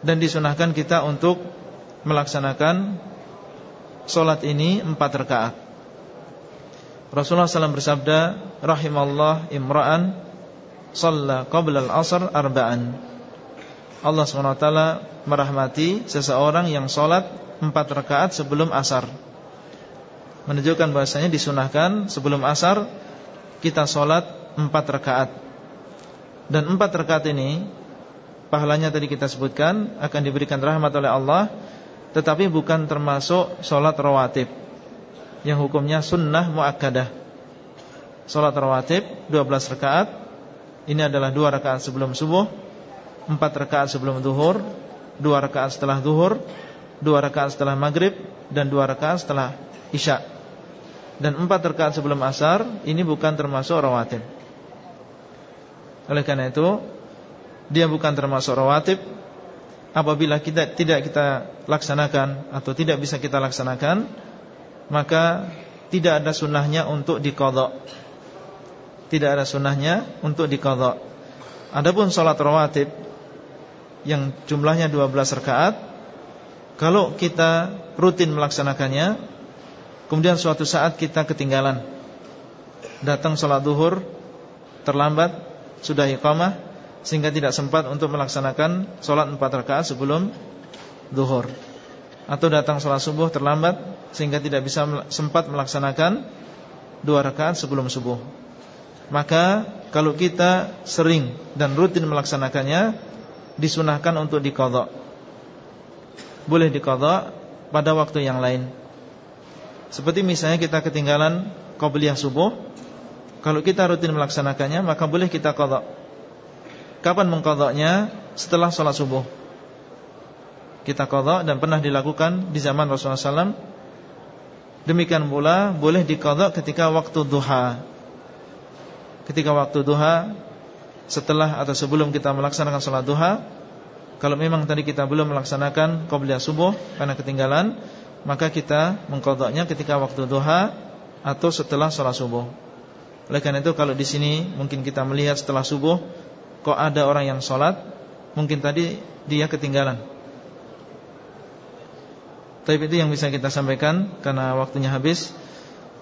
Dan disunahkan kita untuk Melaksanakan Salat ini empat rakaat. Rasulullah SAW bersabda Rahimallah imra'an Salla qabla al-asr arba'an. Allah SWT merahmati seseorang yang sholat Empat rakaat sebelum asar. Menunjukkan bahasanya disunahkan sebelum asar Kita sholat empat rakaat Dan empat rakaat ini Pahalanya tadi kita sebutkan Akan diberikan rahmat oleh Allah Tetapi bukan termasuk sholat rawatib yang hukumnya sunnah muakkadah. Salat rawatib 12 rakaat. Ini adalah 2 rakaat sebelum subuh, 4 rakaat sebelum zuhur, 2 rakaat setelah zuhur, 2 rakaat setelah maghrib dan 2 rakaat setelah isya. Dan 4 rakaat sebelum asar ini bukan termasuk rawatib. Oleh karena itu, dia bukan termasuk rawatib apabila kita tidak kita laksanakan atau tidak bisa kita laksanakan maka tidak ada sunnahnya untuk dikodok. Tidak ada sunnahnya untuk dikodok. Adapun sholat rawatib yang jumlahnya 12 rakaat, kalau kita rutin melaksanakannya, kemudian suatu saat kita ketinggalan, datang sholat duhur terlambat, sudah iqamah, sehingga tidak sempat untuk melaksanakan sholat 4 rakaat sebelum duhur atau datang sholat subuh terlambat sehingga tidak bisa sempat melaksanakan dua rakaat sebelum subuh. Maka kalau kita sering dan rutin melaksanakannya disunahkan untuk dikodok. Boleh dikodok pada waktu yang lain. Seperti misalnya kita ketinggalan qobliyah subuh, kalau kita rutin melaksanakannya maka boleh kita kodok. Kapan mengkodoknya? Setelah sholat subuh kita qadha dan pernah dilakukan di zaman Rasulullah SAW. Demikian pula boleh diqadha ketika waktu duha. Ketika waktu duha setelah atau sebelum kita melaksanakan sholat duha, kalau memang tadi kita belum melaksanakan qabliyah subuh karena ketinggalan, maka kita mengqadhanya ketika waktu duha atau setelah sholat subuh. Oleh karena itu kalau di sini mungkin kita melihat setelah subuh kok ada orang yang sholat, mungkin tadi dia ketinggalan tapi itu yang bisa kita sampaikan karena waktunya habis.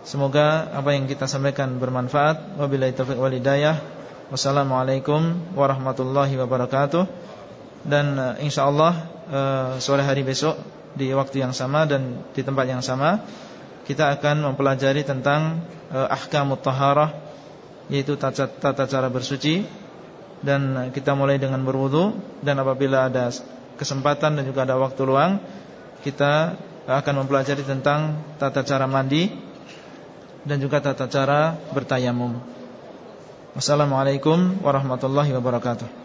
Semoga apa yang kita sampaikan bermanfaat. Wabillahi taufiq wal hidayah. Wassalamualaikum warahmatullahi wabarakatuh. Dan uh, insyaallah uh, sore hari besok di waktu yang sama dan di tempat yang sama kita akan mempelajari tentang uh, ahkamut taharah yaitu tata, tata cara bersuci dan kita mulai dengan berwudu dan apabila ada kesempatan dan juga ada waktu luang kita akan mempelajari tentang tata cara mandi dan juga tata cara bertayamum. Wassalamualaikum warahmatullahi wabarakatuh.